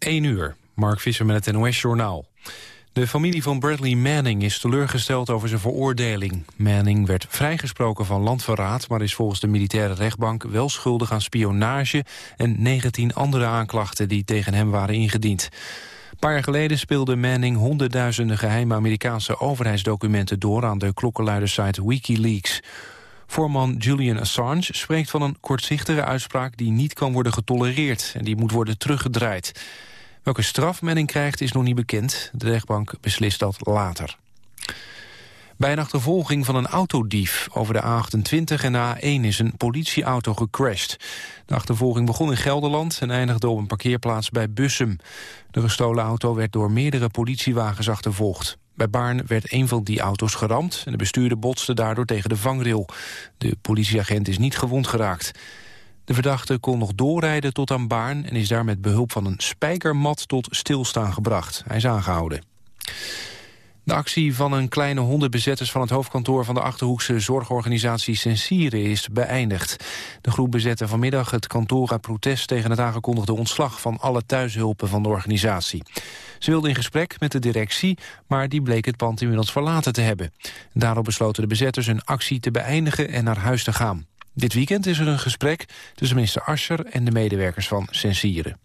1 uur, Mark Visser met het NOS-journaal. De familie van Bradley Manning is teleurgesteld over zijn veroordeling. Manning werd vrijgesproken van landverraad... maar is volgens de militaire rechtbank wel schuldig aan spionage... en 19 andere aanklachten die tegen hem waren ingediend. Een paar jaar geleden speelde Manning honderdduizenden geheime Amerikaanse overheidsdocumenten door aan de klokkenluidersite Wikileaks. Voorman Julian Assange spreekt van een kortzichtige uitspraak die niet kan worden getolereerd en die moet worden teruggedraaid. Welke straf krijgt is nog niet bekend. De rechtbank beslist dat later. Bij een achtervolging van een autodief over de A28 en de A1 is een politieauto gecrashed. De achtervolging begon in Gelderland en eindigde op een parkeerplaats bij Bussum. De gestolen auto werd door meerdere politiewagens achtervolgd. Bij Baarn werd een van die auto's geramd en de bestuurder botste daardoor tegen de vangrail. De politieagent is niet gewond geraakt. De verdachte kon nog doorrijden tot aan Baarn... en is daar met behulp van een spijkermat tot stilstaan gebracht. Hij is aangehouden. De actie van een kleine honderd bezetters van het hoofdkantoor van de Achterhoekse zorgorganisatie Sensire is beëindigd. De groep bezette vanmiddag het kantoor uit protest tegen het aangekondigde ontslag van alle thuishulpen van de organisatie. Ze wilden in gesprek met de directie, maar die bleek het pand inmiddels verlaten te hebben. Daarop besloten de bezetters hun actie te beëindigen en naar huis te gaan. Dit weekend is er een gesprek tussen minister Ascher en de medewerkers van Sensieren.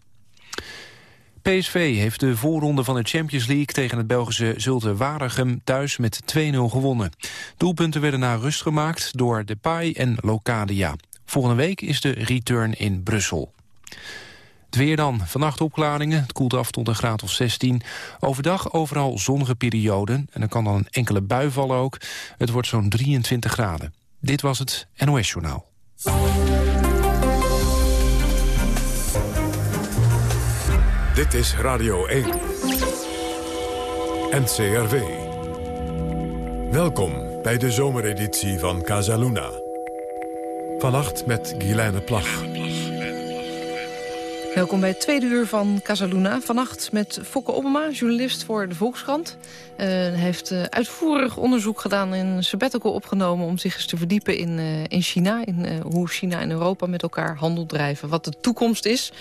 PSV heeft de voorronde van de Champions League tegen het Belgische Zulte Waregem thuis met 2-0 gewonnen. Doelpunten werden na rust gemaakt door Depay en Locadia. Volgende week is de return in Brussel. Het weer dan. Vannacht opklaringen. Het koelt af tot een graad of 16. Overdag overal zonnige perioden. En er kan dan een enkele bui vallen ook. Het wordt zo'n 23 graden. Dit was het NOS Journaal. Dit is Radio 1. NCRV. Welkom bij de zomereditie van Casaluna. Vannacht met Guilaine Plag. Welkom bij het tweede uur van Casaluna. Vannacht met Fokke Obama, journalist voor de Volkskrant. Uh, heeft uh, uitvoerig onderzoek gedaan in sabbatical opgenomen... om zich eens te verdiepen in, uh, in China. In hoe China en Europa met elkaar handel drijven. Wat de toekomst is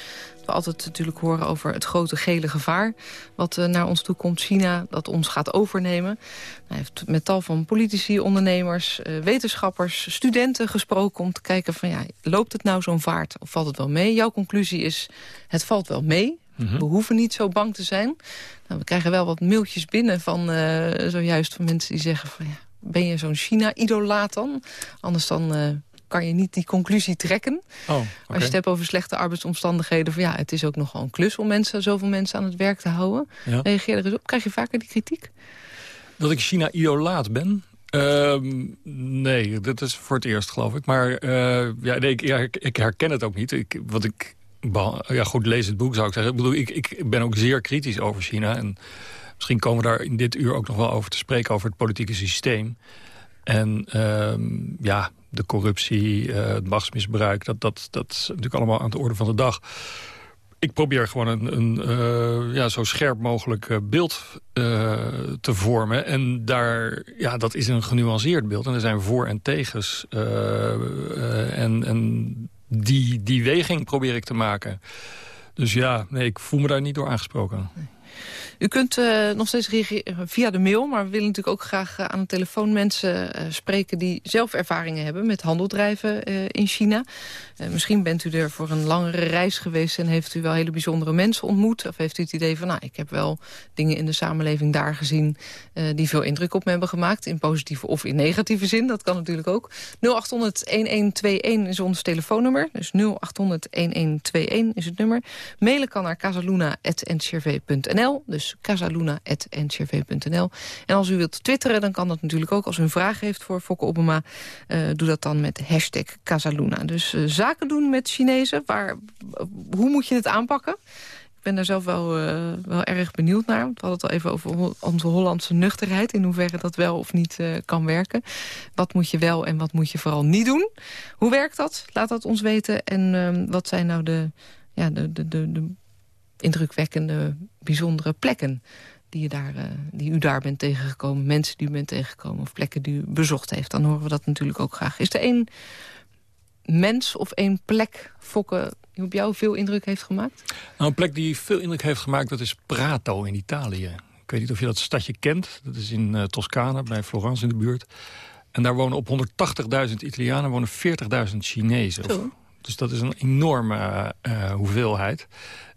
we altijd natuurlijk horen over het grote gele gevaar... wat uh, naar ons toe komt, China, dat ons gaat overnemen. Hij heeft met tal van politici, ondernemers, uh, wetenschappers, studenten gesproken... om te kijken van, ja, loopt het nou zo'n vaart of valt het wel mee? Jouw conclusie is, het valt wel mee. Mhm. We hoeven niet zo bang te zijn. Nou, we krijgen wel wat mailtjes binnen van uh, zojuist van mensen die zeggen van... ja, ben je zo'n China-idolaat dan? Anders dan kan je niet die conclusie trekken. Oh, Als je het hebt over slechte arbeidsomstandigheden... van ja, het is ook nogal een klus om mensen, zoveel mensen aan het werk te houden. Reageer er eens op. Krijg je vaker die kritiek? Dat ik China-idolaat ben? Uh, nee, dat is voor het eerst, geloof ik. Maar uh, ja, nee, ik, ik, herken het ook niet. Ik, wat ik, ja, goed, lees het boek zou ik zeggen. Ik bedoel, ik, ik ben ook zeer kritisch over China. En misschien komen we daar in dit uur ook nog wel over te spreken... over het politieke systeem. En uh, ja, de corruptie, uh, het machtsmisbruik... Dat, dat, dat is natuurlijk allemaal aan de orde van de dag. Ik probeer gewoon een, een uh, ja, zo scherp mogelijk uh, beeld te vormen. En daar, ja, dat is een genuanceerd beeld. En er zijn voor- en tegens. en en die, die weging probeer ik te maken. Dus ja, nee, ik voel me daar niet door aangesproken. U kunt uh, nog steeds reageren via de mail, maar we willen natuurlijk ook graag uh, aan de telefoon mensen uh, spreken die zelf ervaringen hebben met handeldrijven in China. misschien bent u er voor een langere reis geweest en heeft u wel hele bijzondere mensen ontmoet. Of heeft u het idee van, nou, ik heb wel dingen in de samenleving daar gezien die veel indruk op me hebben gemaakt. In positieve of in negatieve zin, dat kan natuurlijk ook. 0800-1121 is ons telefoonnummer. Dus 0800-1121 is het nummer. Mailen kan naar casaluna.ncrv.nl. Dus casaluna.ncrv.nl. En als u wilt twitteren, dan kan dat natuurlijk ook. Als u een vraag heeft voor Fokke Obama, uh, doe dat dan met hashtag Casaluna. Dus uh, zaken doen met Chinezen, waar, hoe moet je het aanpakken? Ik ben daar zelf wel, wel erg benieuwd naar. We hadden het al even over onze Hollandse nuchterheid. In hoeverre dat wel of niet kan werken. Wat moet je wel en wat moet je vooral niet doen? Hoe werkt dat? Laat dat ons weten. En uh, wat zijn nou de, ja, de, de, de, de indrukwekkende, bijzondere plekken die, je daar, uh, die u daar bent tegengekomen. Mensen die u bent tegengekomen of plekken die u bezocht heeft. Dan horen we dat natuurlijk ook graag. Is er één mens of één plek, Fokken, die op jou veel indruk heeft gemaakt? Nou, een plek die veel indruk heeft gemaakt, dat is Prato in Italië. Ik weet niet of je dat stadje kent. Dat is in uh, Toscane, bij Florence in de buurt. En daar wonen op 180.000 Italianen wonen 40.000 Chinezen. Dus dat is een enorme uh, hoeveelheid.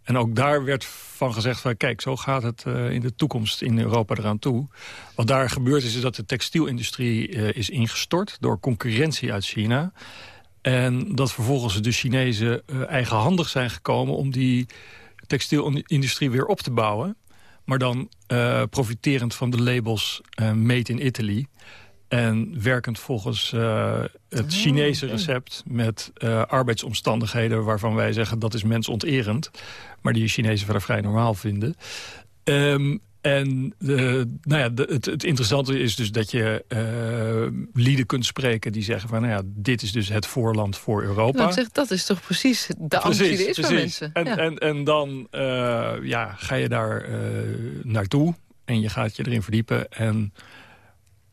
En ook daar werd van gezegd van kijk, zo gaat het uh, in de toekomst in Europa eraan toe. Wat daar gebeurd is, is dat de textielindustrie uh, is ingestort door concurrentie uit China. En dat vervolgens de Chinezen uh, eigenhandig zijn gekomen om die textielindustrie weer op te bouwen. Maar dan profiterend van de labels Made in Italy. En werkend volgens uh, het oh, Chinese recept met uh, arbeidsomstandigheden... waarvan wij zeggen dat is mensonterend. Maar die Chinezen verder vrij normaal vinden. Um, en de, nou ja, de, het, het, interessante is dus dat je uh, lieden kunt spreken die zeggen van... nou ja, dit is dus het voorland voor Europa. Nou, zeg, dat is toch precies de angst die er is van mensen. En, ja. en, en dan ja, ga je daar naartoe en je gaat je erin verdiepen... en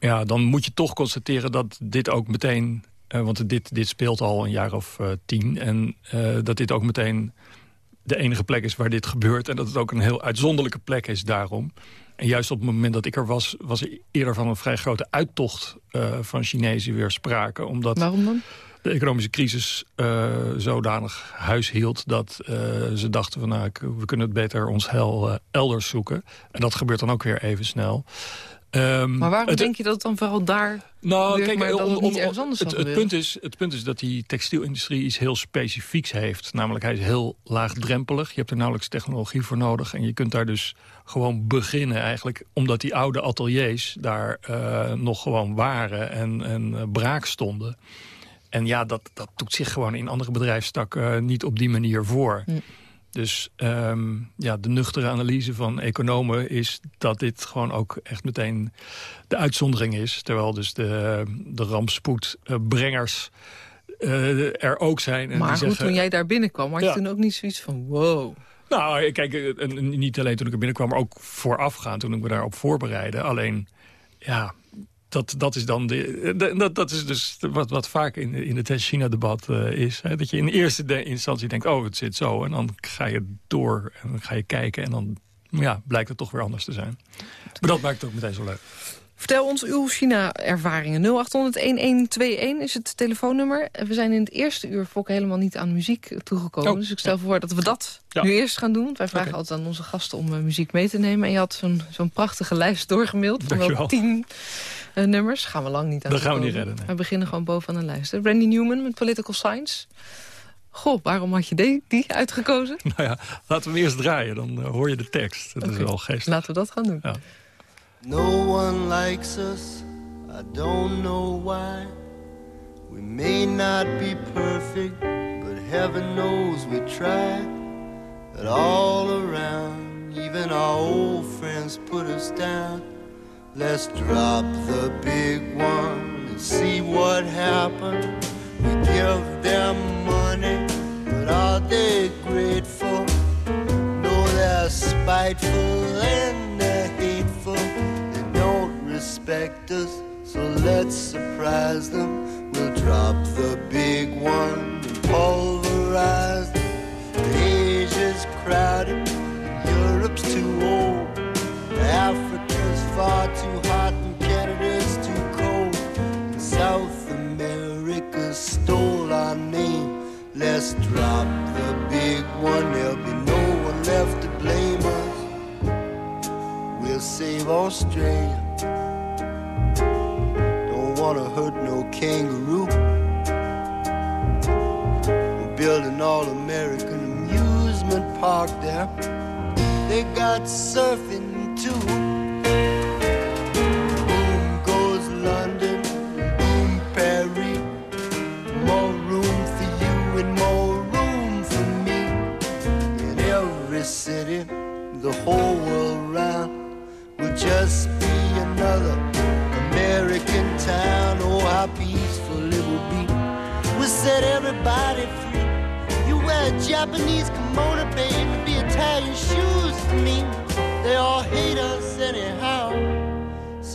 ja, dan moet je toch constateren dat dit ook meteen... Uh, want dit, dit speelt al een jaar of uh, tien. En uh, dat dit ook meteen de enige plek is waar dit gebeurt. En dat het ook een heel uitzonderlijke plek is daarom. En juist op het moment dat ik er was... was er eerder van een vrij grote uittocht van Chinezen weer sprake. Omdat Waarom dan? de economische crisis zodanig huis hield... dat ze dachten van nou, we kunnen het beter ons hel elders zoeken. En dat gebeurt dan ook weer even snel. Um, maar waarom het, denk je dat het dan vooral daar nou, kijk, maar het, het, punt is, het punt is dat die textielindustrie iets heel specifieks heeft. Namelijk, hij is heel laagdrempelig. Je hebt er nauwelijks technologie voor nodig. En je kunt daar dus gewoon beginnen eigenlijk. Omdat die oude ateliers daar uh, nog gewoon waren en, en uh, braak stonden. En ja, dat, dat doet zich gewoon in andere bedrijfstakken uh, niet op die manier voor. Hm. Dus um, ja, de nuchtere analyse van economen is dat dit gewoon ook echt meteen de uitzondering is. Terwijl dus de, de rampspoedbrengers uh, er ook zijn. En maar die goed, zeggen, toen jij daar binnenkwam, had je toen ook niet zoiets van wow... Nou, kijk, niet alleen toen ik er binnenkwam, maar ook voorafgaan toen ik me daarop voorbereidde. Alleen, ja, dat, dat is dan de, dat, dat is dus wat, wat vaak in, in het China-debat uh, is. Hè? Dat je in eerste instantie denkt, oh, het zit zo. En dan ga je door en dan ga je kijken. En dan ja, blijkt het toch weer anders te zijn. Maar dat maakt het ook meteen zo leuk. Vertel ons uw China-ervaringen. 0800-1121 is het telefoonnummer. We zijn in het eerste uur Fok helemaal niet aan muziek toegekomen. Oh, dus ik stel ja. voor dat we dat ja. nu eerst gaan doen. Want wij vragen okay. altijd aan onze gasten om uh, muziek mee te nemen. En je had zo'n zo'n prachtige lijst doorgemaild van wel tien uh, nummers. Gaan we lang niet aan Dat gaan we niet redden. Nee. We beginnen gewoon bovenaan de lijst. Randy Newman met Political Science. Goh, waarom had je die, die uitgekozen? Nou ja, laten we hem eerst draaien. Dan uh, hoor je de tekst. Dat okay. is wel geestig. Laten we dat gaan doen. Ja. No one likes us, I don't know why. We may not be perfect, but heaven knows we try. But all around, even our old friends put us down. Let's drop the big one and see what happens. We give them money, but are they grateful? No, they're spiteful and respect us, so let's surprise them. We'll drop the big one and pulverize them. Asia's crowded, Europe's too old, Africa's far too hot, and Canada's too cold. And South America stole our name. Let's drop the big one, there'll be no one left to blame us. We'll save Australia wanna hurt no kangaroo. We're building all American amusement park there. They got surfing too.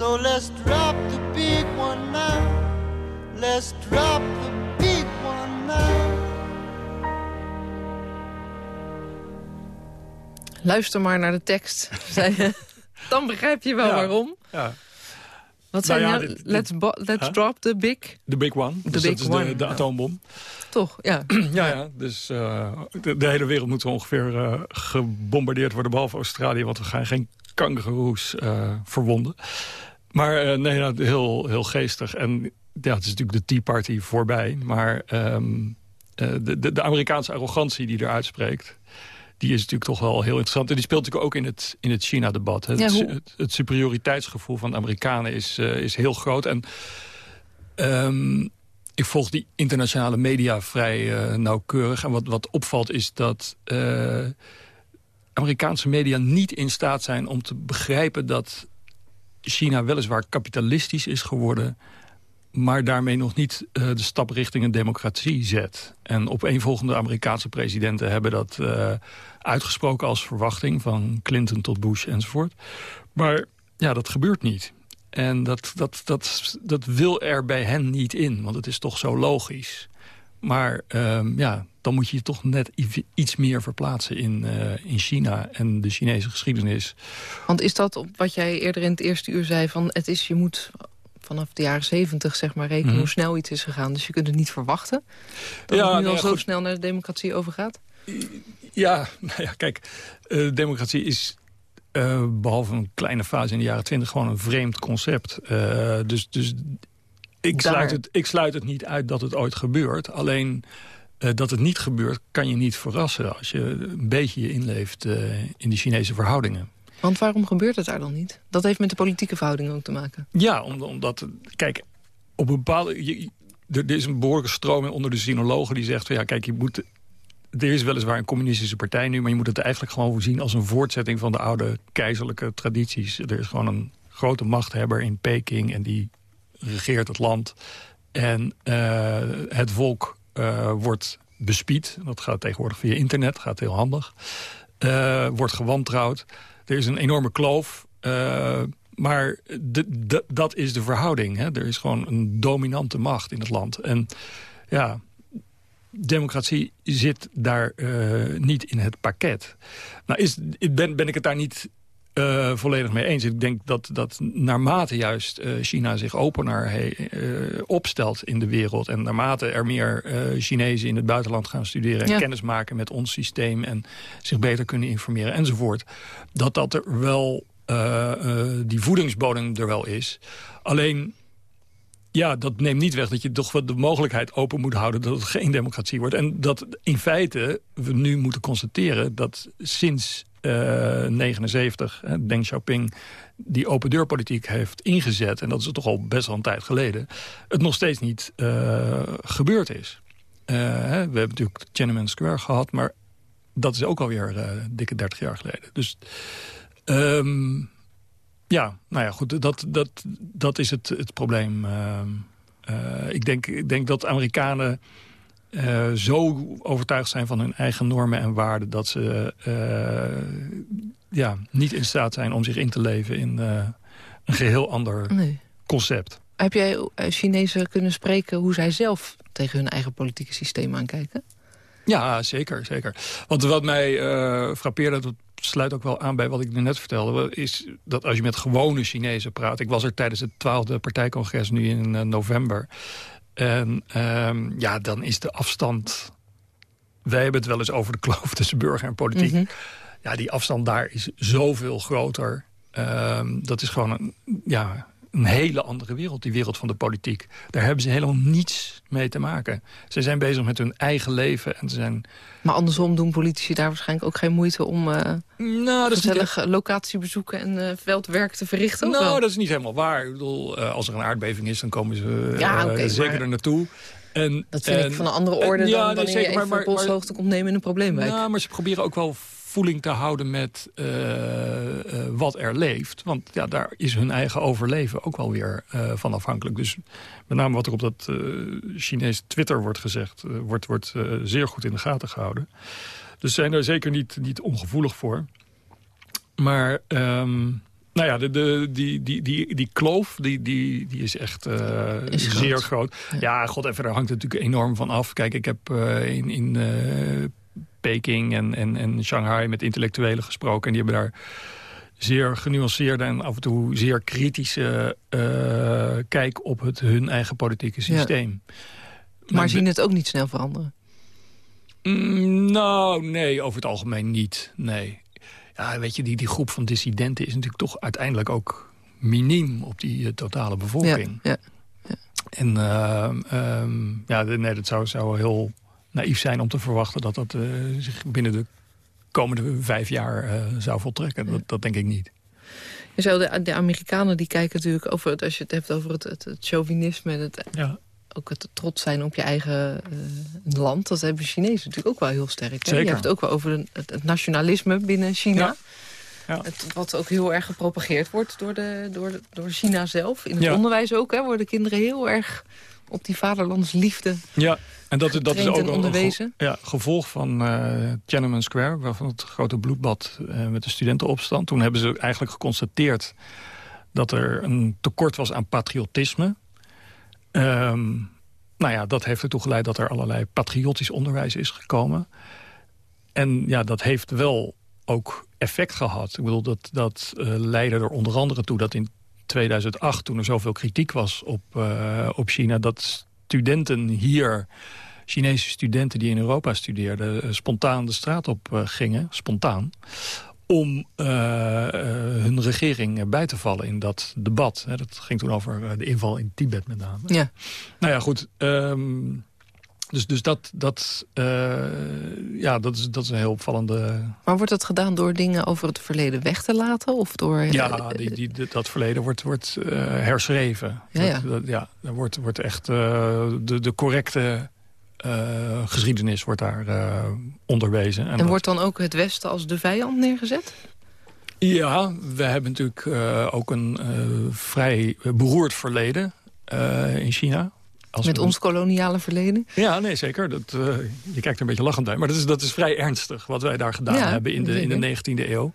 So let's drop the big one now. Let's drop the big one now. Luister maar naar de tekst. Dan begrijp je wel Ja. waarom. Ja. Wat Nou zijn ja, nou? dit- dit- let's let's Huh? drop the big... De big one. dus big dat is one, de, de ja. atoombom. Toch, ja. Ja, ja. Dus eh, de, de hele wereld moet zo ongeveer eh, gebombardeerd worden... behalve Australië, want we gaan geen kangoeroes eh verwonden. Maar eh, nee, nou, heel, heel geestig. En ja, het is natuurlijk de Tea Party voorbij. Maar ehm, eh, de, de, de Amerikaanse arrogantie die eruit spreekt... die is natuurlijk toch wel heel interessant. En die speelt natuurlijk ook in het, in het China-debat. Het, Ja, hoe- het, het superioriteitsgevoel van de Amerikanen is, eh, is heel groot. En ehm, ik volg die internationale media vrij nauwkeurig. En wat, wat opvalt is dat Amerikaanse media niet in staat zijn om te begrijpen dat China weliswaar kapitalistisch is geworden maar daarmee nog niet eh, de stap richting een democratie zet. En opeenvolgende Amerikaanse presidenten hebben dat eh, uitgesproken als verwachting... van Clinton tot Bush enzovoort. Maar ja, dat gebeurt niet. En dat, dat, dat, dat wil er bij hen niet in, want het is toch zo logisch. Maar ehm, ja, dan moet je je toch net iets meer verplaatsen in, eh, in China en de Chinese geschiedenis. Want is dat op wat jij eerder in het eerste uur zei... van het is, je moet vanaf de jaren zeventig zeg maar rekenen Mhm. hoe snel iets is gegaan. Dus je kunt het niet verwachten dat Ja, het nu nou al zo goed. snel naar de democratie overgaat. Ja, nou ja, kijk, eh, democratie is eh, behalve een kleine fase in de jaren twintig gewoon een vreemd concept. Dus dus ik, Daar. sluit het, ik sluit het niet uit dat het ooit gebeurt. Alleen eh, dat het niet gebeurt kan je niet verrassen als je een beetje je inleeft eh, in de Chinese verhoudingen. Want waarom gebeurt het daar dan niet? Dat heeft met de politieke verhoudingen ook te maken. Ja, om- omdat, kijk, op een bepaalde... je- er, er is een behoorlijke stroming onder de sinologen die zegt... Van, ja, kijk, je moet... Er is weliswaar een communistische partij nu... maar je moet het eigenlijk gewoon zien als een voortzetting... van de oude keizerlijke tradities. Er is gewoon een grote machthebber in Peking... en die regeert het land. En eh, het volk eh, wordt bespied. Dat gaat tegenwoordig via internet, gaat heel handig. Eh, wordt gewantrouwd. Er is een enorme kloof. maar de, dat is de verhouding. Hè? Er is gewoon een dominante macht in het land. En ja, democratie zit daar niet in het pakket. Nou is, ben, ben ik het daar niet eh, volledig mee eens. Ik denk dat, dat naarmate juist eh, China zich opener he- eh, opstelt in de wereld... en naarmate er meer Chinezen in het buitenland gaan studeren... en Ja. kennis maken met ons systeem en zich beter kunnen informeren enzovoort... dat dat er wel, die voedingsbodem er wel is. Alleen ja, dat neemt niet weg dat je toch wel de mogelijkheid open moet houden... dat het geen democratie wordt. En dat in feite we nu moeten constateren dat sinds 79... hè, Deng Xiaoping die open deurpolitiek heeft ingezet... en dat is toch al best wel een tijd geleden... het nog steeds niet eh, gebeurd is. Eh, we hebben natuurlijk Tiananmen Square gehad... maar dat is ook alweer eh dikke 30 jaar geleden. Dus... ehm, ja, nou ja, goed, dat, dat, dat is het, het probleem. Ehm, eh, ik, denk, ik denk dat Amerikanen eh, zo overtuigd zijn van hun eigen normen en waarden... dat ze eh, ja, niet in staat zijn om zich in te leven in eh, een geheel ander Nee. concept. Heb jij Chinezen kunnen spreken hoe zij zelf tegen hun eigen politieke systeem aankijken? Ja, zeker, zeker. Want wat mij frappeerde, dat sluit ook wel aan bij wat ik nu net vertelde... is dat als je met gewone Chinezen praat... ik was er tijdens het twaalfde partijcongres nu in november... en ehm, ja, dan is de afstand... Wij hebben het wel eens over de kloof tussen burger en politiek. Mhm. Ja, die afstand daar is zoveel groter. Ehm, dat is gewoon een, ja, een hele andere wereld, die wereld van de politiek. Daar hebben ze helemaal niets mee te maken. Ze zijn bezig met hun eigen leven en ze zijn... Maar andersom doen politici daar waarschijnlijk ook geen moeite... om eh Nou, niet, gezellig locatiebezoeken en eh, veldwerk te verrichten? of wel? nou, dat is niet helemaal waar. Ik bedoel, eh, als er een aardbeving is, dan komen ze Ja, zeker maar- er naartoe. En, Dat vind en- ik van een andere en- orde ja, dan nee, wanneer zeker, je maar- even maar- komt nemen in een probleemwijk. Nou, maar ze proberen ook wel voeling te houden met eh, eh, wat er leeft. Want ja, daar is hun eigen overleven ook wel weer eh, van afhankelijk. Dus met name wat er op dat Chinees Twitter wordt gezegd... wordt, wordt zeer goed in de gaten gehouden. Dus ze zijn daar zeker niet, niet ongevoelig voor. Maar... ehm, nou ja, de, de, die, die, die, die kloof die, die, die is echt Is groot. zeer groot. Ja. god, even, daar hangt het natuurlijk enorm van af. Kijk, ik heb in, in Peking en, en, en Shanghai met intellectuelen gesproken. En die hebben daar zeer genuanceerde en af en toe zeer kritische uh, kijk op het, hun eigen politieke systeem. Maar, maar zien het ook niet snel veranderen? Mm, nou, nee, over het algemeen niet. Nee. Ja, weet je, die, die groep van dissidenten is natuurlijk toch uiteindelijk ook miniem op die uh, totale bevolking. Ja, ja, En uh, um, ja, nee, dat zou, zou heel naïef zijn om te verwachten dat dat uh, zich binnen de komende vijf jaar uh, zou voltrekken. Dat, dat, denk ik niet. zo, de, de, Amerikanen die kijken natuurlijk over het, als je het hebt over het, het, het chauvinisme en het, ja. ook het trots zijn op je eigen uh, land. Dat hebben Chinezen natuurlijk ook wel heel sterk. Hè? Je hebt het ook wel over het, het nationalisme binnen China. Ja. Ja. Het, wat ook heel erg gepropageerd wordt door, de, door, door China zelf. In het onderwijs ook hè, worden kinderen heel erg op die vaderlandsliefde Ja, en dat, dat is ook een ja, gevolg van uh, Tiananmen Square... waarvan het grote bloedbad uh, met de studentenopstand. Toen hebben ze eigenlijk geconstateerd dat er een tekort was aan patriotisme. Um, nou ja, dat heeft ertoe geleid dat er allerlei patriotisch onderwijs is gekomen. En ja, dat heeft wel ook effect gehad. Ik bedoel, dat, dat uh, leidde er onder andere toe dat in 2008, toen er zoveel kritiek was op, uh, op China... dat studenten hier, Chinese studenten die in Europa studeerden... Uh, spontaan de straat op uh, gingen, spontaan om hun regering bij te vallen in dat debat. dat ging toen over de inval in Tibet met name. Ja. Nou ja, goed... Um, dus, dus dat, dat, uh, ja, dat, is, dat is een heel opvallende... Maar wordt dat gedaan door dingen over het verleden weg te laten? Of door, ja, die, die, dat verleden wordt, wordt uh, herschreven. Ja, ja. Dat, ja, er wordt, wordt echt uh, de, de correcte geschiedenis wordt daar onderwezen. En, en wordt dan ook het Westen als de vijand neergezet? Ja, we hebben natuurlijk ook een vrij beroerd verleden in China. Als Met ons koloniale verleden? Ja, nee, zeker. Dat, uh, je kijkt er een beetje lachend bij. Maar dat is, dat is vrij ernstig wat wij daar gedaan ja, hebben in de, in de 19e eeuw.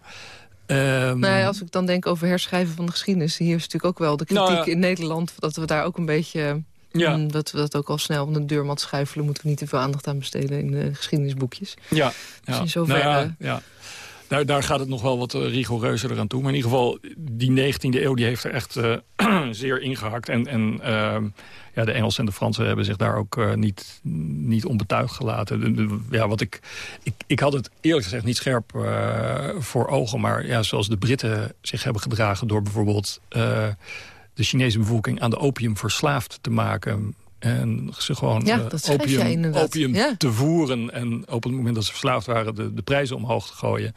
Um, nou ja, als ik dan denk over herschrijven van de geschiedenis... hier is natuurlijk ook wel de kritiek nou, ja. in Nederland... dat we daar ook een beetje... Ja. Mm, dat we dat ook al snel van de deurmat schuifelen... moeten we niet te veel aandacht aan besteden in de geschiedenisboekjes. Ja, dus in zoverre... Nou ja, daar, daar gaat het nog wel wat rigoureuzer eraan toe. Maar in ieder geval, die 19e eeuw die heeft er echt uh, zeer ingehakt. En, en uh, ja, de Engelsen en de Fransen hebben zich daar ook uh, niet, niet onbetuigd gelaten. Ja, wat ik, ik, ik had het eerlijk gezegd niet scherp voor ogen. Maar ja, zoals de Britten zich hebben gedragen door bijvoorbeeld de Chinese bevolking aan de opium verslaafd te maken. En ze gewoon ja, opium, opium ja. te voeren. En op het moment dat ze verslaafd waren de, de prijzen omhoog te gooien.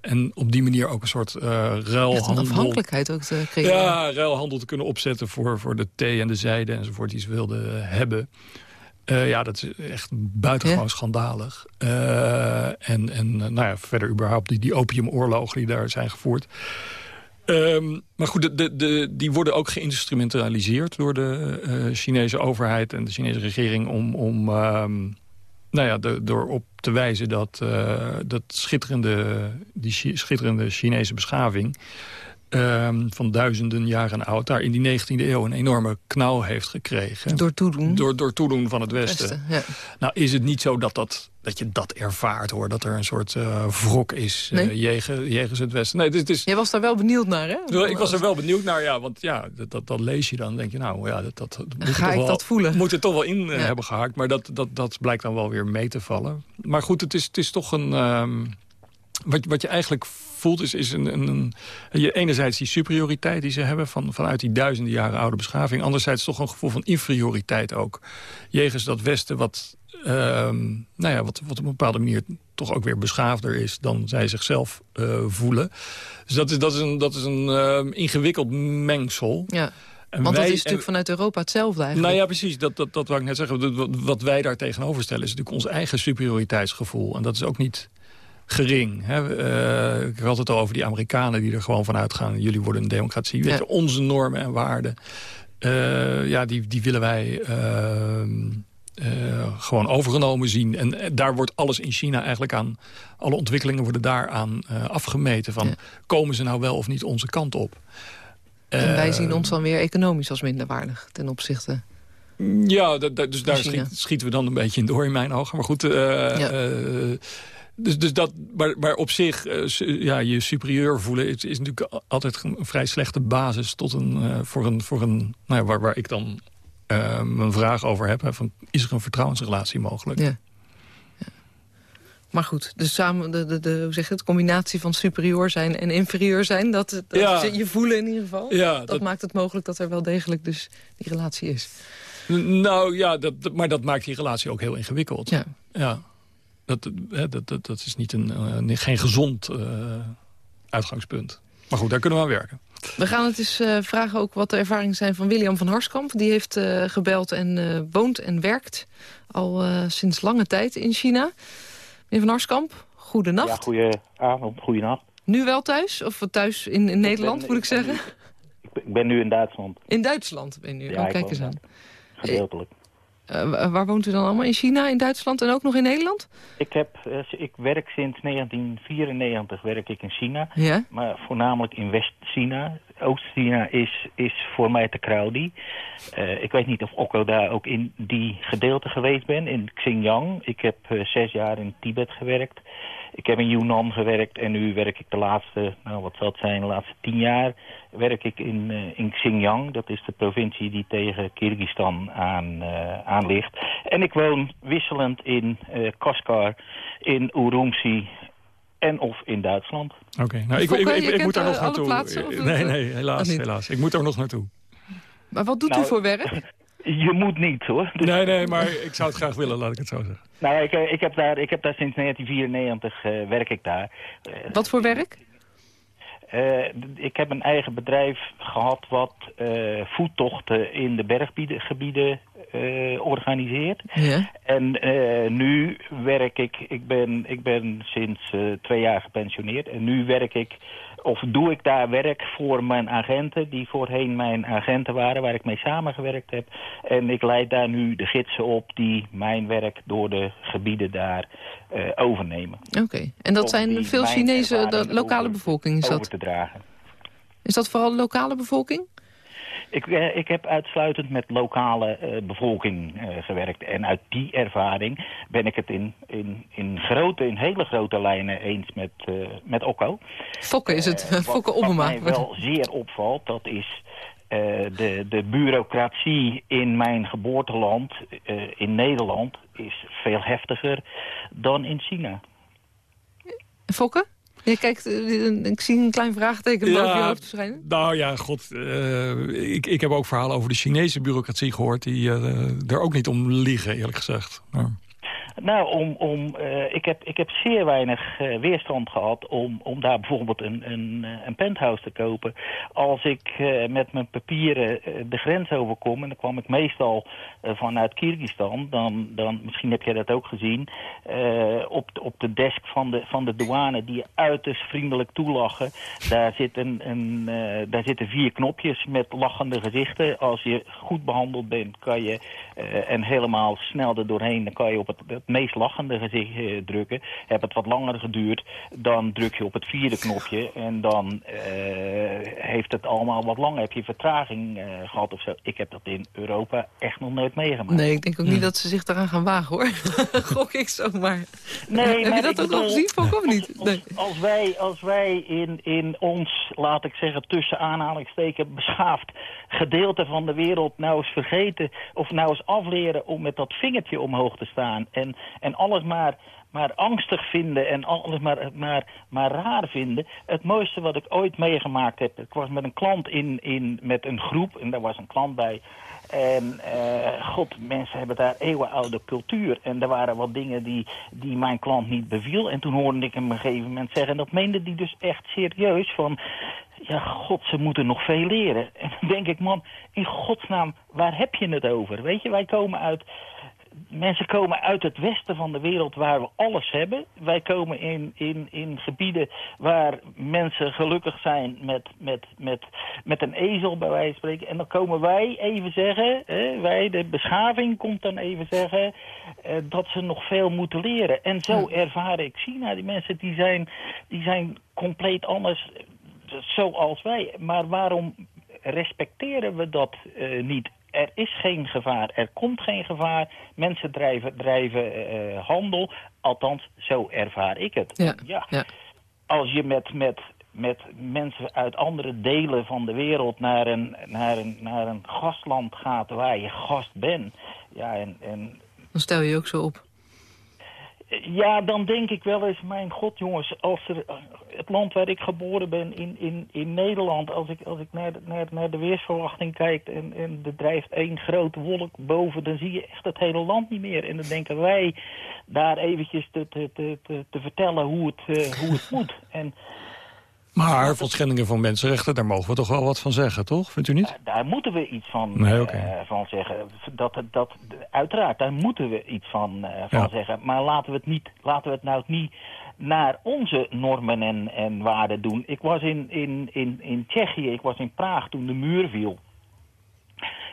En op die manier ook een soort uh, ruilhandel... Een afhankelijkheid ook te creëren. Ja, ruilhandel te kunnen opzetten voor, voor de thee en de zijde enzovoort die ze wilden hebben. Uh, ja, dat is echt buitengewoon ja. schandalig. Uh, en en nou ja, verder überhaupt die, die opiumoorlogen die daar zijn gevoerd. Um, maar goed, de, de, die worden ook geïnstrumentaliseerd door de uh, Chinese overheid en de Chinese regering om, om um, nou ja, door op te wijzen dat, uh, dat schitterende, die schitterende Chinese beschaving... Um, van duizenden jaren oud, daar in die 19e eeuw een enorme knauw heeft gekregen. Door toedoen? Door, door toedoen van het Westen. Westen ja. Nou is het niet zo dat, dat, dat je dat ervaart, hoor. Dat er een soort uh, wrok is uh, nee? jegens het Westen. Nee, dit is... Jij was daar wel benieuwd naar, hè? Ik was er wel benieuwd naar, ja. Want ja, dat, dat, dat lees je dan. denk je, nou ja, dat, dat moet, Ga ik wel, dat voelen? moet er toch wel in uh, ja. hebben gehaakt. Maar dat, dat, dat blijkt dan wel weer mee te vallen. Maar goed, het is, het is toch een... Um, wat, wat je eigenlijk voelt is, is een, een, een, je, enerzijds die superioriteit die ze hebben... Van, vanuit die duizenden jaren oude beschaving. Anderzijds toch een gevoel van inferioriteit ook. Jegens dat Westen wat, um, nou ja, wat, wat op een bepaalde manier toch ook weer beschaafder is... dan zij zichzelf uh, voelen. Dus dat is, dat is een, dat is een uh, ingewikkeld mengsel. Ja. En Want wij, dat is natuurlijk en, vanuit Europa hetzelfde eigenlijk. Nou ja, precies. Dat, dat, dat wou ik net zeggen. Wat wij daar tegenover stellen is natuurlijk ons eigen superioriteitsgevoel. En dat is ook niet gering. Hè. Uh, ik had het al over die Amerikanen die er gewoon van uitgaan... jullie worden een democratie. Weet je, onze normen en waarden, uh, ja, die, die willen wij... Uh, gewoon overgenomen zien. En daar wordt alles in China eigenlijk aan... alle ontwikkelingen worden daaraan afgemeten. Van, ja. Komen ze nou wel of niet onze kant op? En wij zien ons dan weer economisch als minderwaardig ten opzichte... Ja, dus daar schiet, schieten we dan een beetje in door in mijn ogen. Maar goed, ja Dus, dus dat, maar, maar op zich, uh, ja, je superieur voelen is, is, natuurlijk altijd een vrij slechte basis tot een, uh, voor een, voor een nou ja, waar, waar ik dan uh, mijn vraag over heb. Hè, van, is er een vertrouwensrelatie mogelijk? Ja. ja. Maar goed, dus samen de, de, de, hoe zeg je het, combinatie van superieur zijn en inferieur zijn... dat, dat ja. je voelen in ieder geval, ja, dat, dat, maakt het mogelijk dat er wel degelijk dus die relatie is. Nou ja, dat, maar dat maakt die relatie ook heel ingewikkeld. Ja. ja. Dat, dat, dat, dat is niet een, uh, geen gezond uh, uitgangspunt. Maar goed, daar kunnen we aan werken. We gaan het eens uh, vragen ook wat de ervaringen zijn van William van Harskamp. Die heeft uh, gebeld en uh, woont en werkt al sinds lange tijd in China. Meneer van Harskamp, goedenacht. Ja, goedenavond, goedenacht. Nu wel thuis? Of thuis in, in Nederland, ben, moet ik, ik zeggen? Ik ben, ik ben, nu in Duitsland. In Duitsland ben je nu? Ja, oh, kijk eens aan. Gedeeltelijk. Uh, waar woont u dan allemaal? In China, in Duitsland en ook nog in Nederland? Ik, heb, uh, ik werk sinds 1994 werk ik in China. Ja? Maar voornamelijk in West-China. Oost-China is, is voor mij te crowdy. Uh, ik weet niet of Okko daar ook in die gedeelte geweest ben. In Xinjiang. Ik heb zes jaar in Tibet gewerkt. Ik heb in Yunnan gewerkt en nu werk ik de laatste, nou wat zal het zijn, de laatste tien jaar werk ik in, uh, in Xinjiang. Dat is de provincie die tegen Kyrgyzstan aan, uh, aan ligt. En ik woon wisselend in uh, Kashgar, in Urumqi en of in Duitsland. Oké, okay. nou, ik, ik, ik, ik moet daar nog naartoe. Plaatsen, nee, nee, helaas, helaas. Ik moet daar nog naartoe. Maar wat doet nou, u voor werk? Je moet niet, hoor. Dus... Nee, nee, maar ik zou het graag willen, laat ik het zo zeggen. Nou, ik, ik, heb, daar, ik heb daar sinds 1994 uh, werk ik daar. Uh, wat voor werk? Uh, ik heb een eigen bedrijf gehad wat voettochten in de berggebieden organiseert. Ja. En nu werk ik, ik ben, ik ben sinds twee jaar gepensioneerd en nu werk ik of doe ik daar werk voor mijn agenten, die voorheen mijn agenten waren, waar ik mee samengewerkt heb. En ik leid daar nu de gidsen op die mijn werk door de gebieden daar uh, overnemen. Oké, okay. en dat zijn veel Chinezen, de lokale bevolking is dat? Over te dragen. Is dat vooral de lokale bevolking? Ik, uh, ik heb uitsluitend met lokale uh, bevolking uh, gewerkt. En uit die ervaring ben ik het in, in, in, grote, in hele grote lijnen eens met, met Okko. Fokke is het, wat, Fokke Obbema. Wat mij wel zeer opvalt, dat is de, de bureaucratie in mijn geboorteland, in Nederland, is veel heftiger dan in China. Fokke? Je kijkt, ik zie een klein vraagteken boven je hoofd verschijnen. Nou ja, god. Uh, ik, ik heb ook verhalen over de Chinese bureaucratie gehoord... die uh, er ook niet om liegen, eerlijk gezegd. Maar... Nou, om, om, uh, ik, heb, ik heb zeer weinig uh, weerstand gehad om, om daar bijvoorbeeld een, een, een penthouse te kopen. Als ik met mijn papieren de grens overkom, en dan kwam ik meestal vanuit Kyrgyzstan, dan, dan, misschien heb jij dat ook gezien, op, op de desk van de, van de douane die uiterst vriendelijk toelachen. Daar, zit een, een, daar zitten vier knopjes met lachende gezichten. Als je goed behandeld bent, kan je, en helemaal snel er doorheen, dan kan je op het meest lachende gezicht uh, drukken. Heb het wat langer geduurd, dan druk je op het vierde knopje... en dan uh, heeft het allemaal wat langer. Heb je vertraging uh, gehad of zo. Ik heb dat in Europa echt nog nooit meegemaakt. Nee, ik denk ook niet dat ze zich eraan gaan wagen, hoor. Gok ik zomaar. Nee, heb je dat ook al gezien, Fok, of niet? Als, nee. als, wij, als wij in, in ons, laat ik zeggen, tussen aanhalingstekens beschaafd gedeelte van de wereld nou eens vergeten... of nou eens afleren om met dat vingertje omhoog te staan... En, en alles maar, maar angstig vinden en alles maar, maar, maar raar vinden. Het mooiste wat ik ooit meegemaakt heb... ik was met een klant in, in, met een groep en daar was een klant bij... En uh, god, mensen hebben daar eeuwenoude cultuur. En er waren wat dingen die, die mijn klant niet beviel. En toen hoorde ik hem op een gegeven moment zeggen... en dat meende die dus echt serieus van... ja, god, ze moeten nog veel leren. En dan denk ik, man, in godsnaam, waar heb je het over? Weet je, wij komen uit mensen komen uit het westen van de wereld waar we alles hebben. Wij komen in, in, in gebieden waar mensen gelukkig zijn met, met, met, met een ezel, bij wijze van spreken. En dan komen wij even zeggen, hè, wij, de beschaving komt dan even zeggen, eh, dat ze nog veel moeten leren. En zo ervaar ik China. Die mensen die zijn, die zijn compleet anders zoals wij. Maar waarom respecteren we dat uh, niet? Er is geen gevaar, er komt geen gevaar. Mensen drijven, drijven eh, handel, althans zo ervaar ik het. Ja, ja. Als je met, met, met mensen uit andere delen van de wereld naar een, naar een, naar een gastland gaat waar je gast bent... Ja, en, en dan stel je ook zo op. Ja, dan denk ik wel eens, mijn god jongens, als er, het land waar ik geboren ben in, in, in Nederland, als ik, als ik naar, naar, naar de weersverwachting kijk en, en er drijft één grote wolk boven, dan zie je echt het hele land niet meer. En dan denken wij daar eventjes te, te, te, te, vertellen hoe het, uh, hoe het moet. En maar van schendingen van mensenrechten, daar mogen we toch wel wat van zeggen, toch? Vindt u niet? daar moeten we iets van, nee, uh, van zeggen. Dat, dat, uiteraard, daar moeten we iets van, uh, van zeggen. Maar laten we, het niet, laten we het nou niet naar onze normen en, en waarden doen. Ik was in, in, in, in Tsjechië, ik was in Praag toen de muur viel.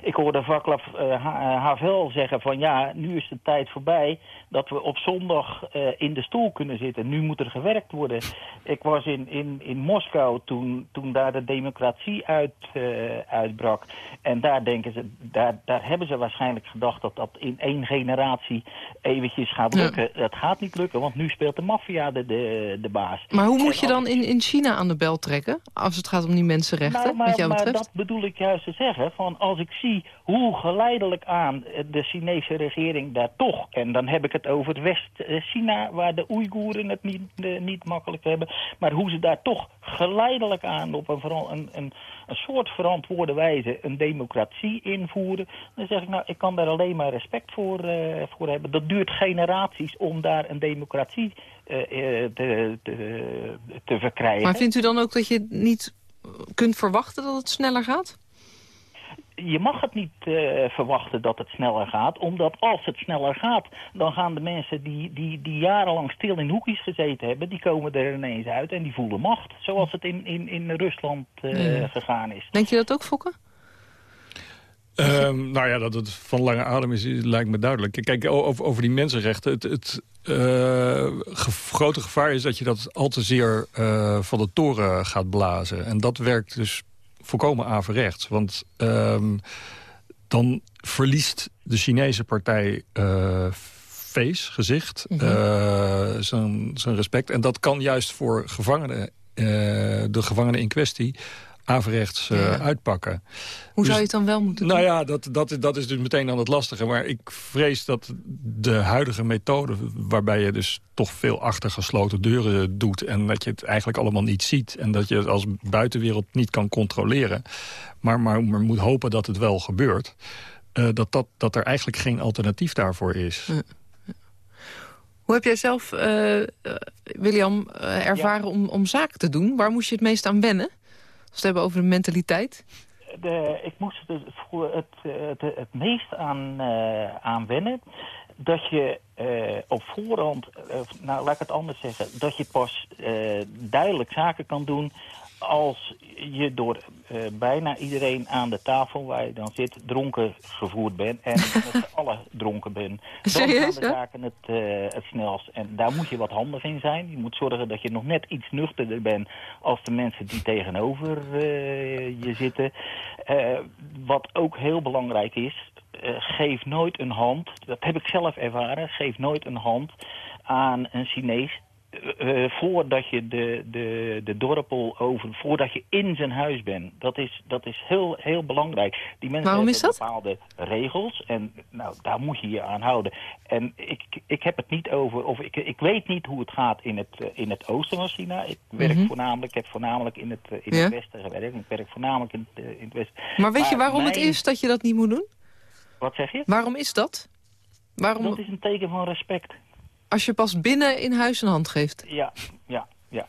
Ik hoorde Vaklav uh, Havel zeggen van ja, nu is de tijd voorbij dat we op zondag uh, in de stoel kunnen zitten. Nu moet er gewerkt worden. Ik was in, in, in Moskou toen, toen daar de democratie uit, uh, uitbrak. En daar, denken ze, daar, daar hebben ze waarschijnlijk gedacht dat dat in één generatie eventjes gaat lukken. Ja. Dat gaat niet lukken, want nu speelt de maffia de, de, de baas. Maar hoe moet je dan in, in China aan de bel trekken? Als het gaat om die mensenrechten, nou, maar, wat jou betreft? Maar dat bedoel ik juist te zeggen. Van als ik zie hoe geleidelijk aan de Chinese regering daar toch... en dan heb ik het over West-China, waar de Oeigoeren het niet, niet makkelijk hebben... maar hoe ze daar toch geleidelijk aan op een, een, een, een soort verantwoorde wijze... een democratie invoeren... dan zeg ik, nou, ik kan daar alleen maar respect voor, uh, voor hebben. Dat duurt generaties om daar een democratie te, te, te verkrijgen. Maar vindt u dan ook dat je niet kunt verwachten dat het sneller gaat? Je mag het niet uh, verwachten dat het sneller gaat. Omdat als het sneller gaat, dan gaan de mensen die, die, die jarenlang stil in hoekjes gezeten hebben... die komen er ineens uit en die voelen macht. Zoals het in, in, in Rusland uh, ja. gegaan is. Denk je dat ook, Fokke? Um, nou ja, dat het van lange adem is, lijkt me duidelijk. Kijk, over, over die mensenrechten. Het, het uh, ge grote gevaar is dat je dat al te zeer van de toren gaat blazen. En dat werkt dus volkomen averechts. Want um, dan verliest de Chinese partij uh, face, gezicht, mm -hmm. uh, zijn respect. En dat kan juist voor gevangenen, uh, de gevangenen in kwestie averechts uh, ja. uitpakken. Hoe dus, zou je het dan wel moeten nou doen? Nou ja, dat, dat, dat is dus meteen dan het lastige. Maar ik vrees dat de huidige methode... waarbij je dus toch veel achter gesloten deuren doet... en dat je het eigenlijk allemaal niet ziet... en dat je het als buitenwereld niet kan controleren... maar, maar, maar moet hopen dat het wel gebeurt... Uh, dat, dat, dat er eigenlijk geen alternatief daarvoor is. Ja. Hoe heb jij zelf, uh, William, ervaren ja. om, om zaken te doen? Waar moest je het meest aan wennen? We hebben over de mentaliteit? De, ik moest het, het, het, het meest aan, uh, aan wennen. Dat je uh, op voorhand, uh, nou laat ik het anders zeggen... dat je pas duidelijk zaken kan doen als je door uh, bijna iedereen aan de tafel waar je dan zit dronken gevoerd bent en met z'n allen dronken bent, dan Serieus, gaan de zaken het, uh, het snelst. En daar moet je wat handig in zijn. Je moet zorgen dat je nog net iets nuchterder bent als de mensen die tegenover uh, je zitten. wat ook heel belangrijk is, geef nooit een hand, dat heb ik zelf ervaren, geef nooit een hand aan een Chinees uh, voordat je de, de, de dorpel over, voordat je in zijn huis bent. Dat is, dat is heel, heel belangrijk. Die mensen Waarom hebben bepaalde regels en nou, daar moet je je aan houden. En ik, ik heb het niet over, of ik, ik weet niet hoe het gaat in het, in het oosten van China. Ik werk Mhm. voornamelijk, ik heb voornamelijk in het, in Ja. het westen gewerkt. Ik werk voornamelijk in het, in het westen. Maar weet je waarom het is dat je dat niet moet doen? Wat zeg je? Waarom is dat? Waarom, Dat is een teken van respect. Als je pas binnen in huis een hand geeft? Ja, ja, ja.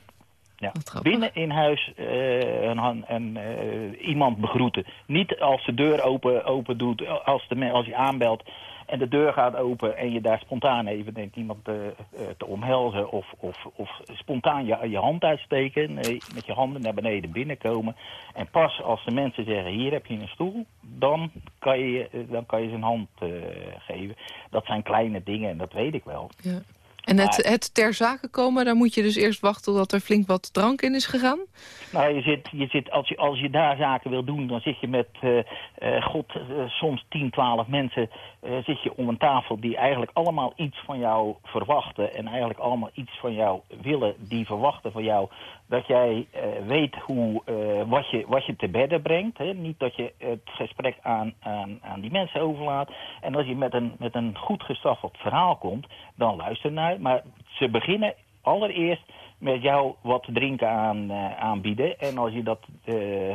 ja. Binnen in huis eh, een, een, eh, iemand begroeten. Niet als de deur open, open doet, als, de, als je aanbelt en de deur gaat open en je daar spontaan even denkt iemand eh, eh, te omhelzen of, of, of spontaan je, je hand uitsteken, nee, met je handen naar beneden binnenkomen. En pas als de mensen zeggen hier heb je een stoel, dan kan je, eh, dan kan je zijn hand geven. Dat zijn kleine dingen en dat weet ik wel. Ja. En het, het ter zake komen, daar moet je dus eerst wachten totdat er flink wat drank in is gegaan? Nou, je zit, je zit, als, je, als je daar zaken wil doen, dan zit je met, eh, eh, god, eh, soms 10, 12 mensen, zit je om een tafel die eigenlijk allemaal iets van jou verwachten en eigenlijk allemaal iets van jou willen. Die verwachten van jou dat jij weet hoe, wat, je, wat je te bedden brengt. Hè? Niet dat je het gesprek aan, aan, aan die mensen overlaat. En als je met een, met een goed gestaffeld verhaal komt, dan luister naar. Maar ze beginnen allereerst met jou wat te drinken aan, eh, aanbieden. En als je dat eh,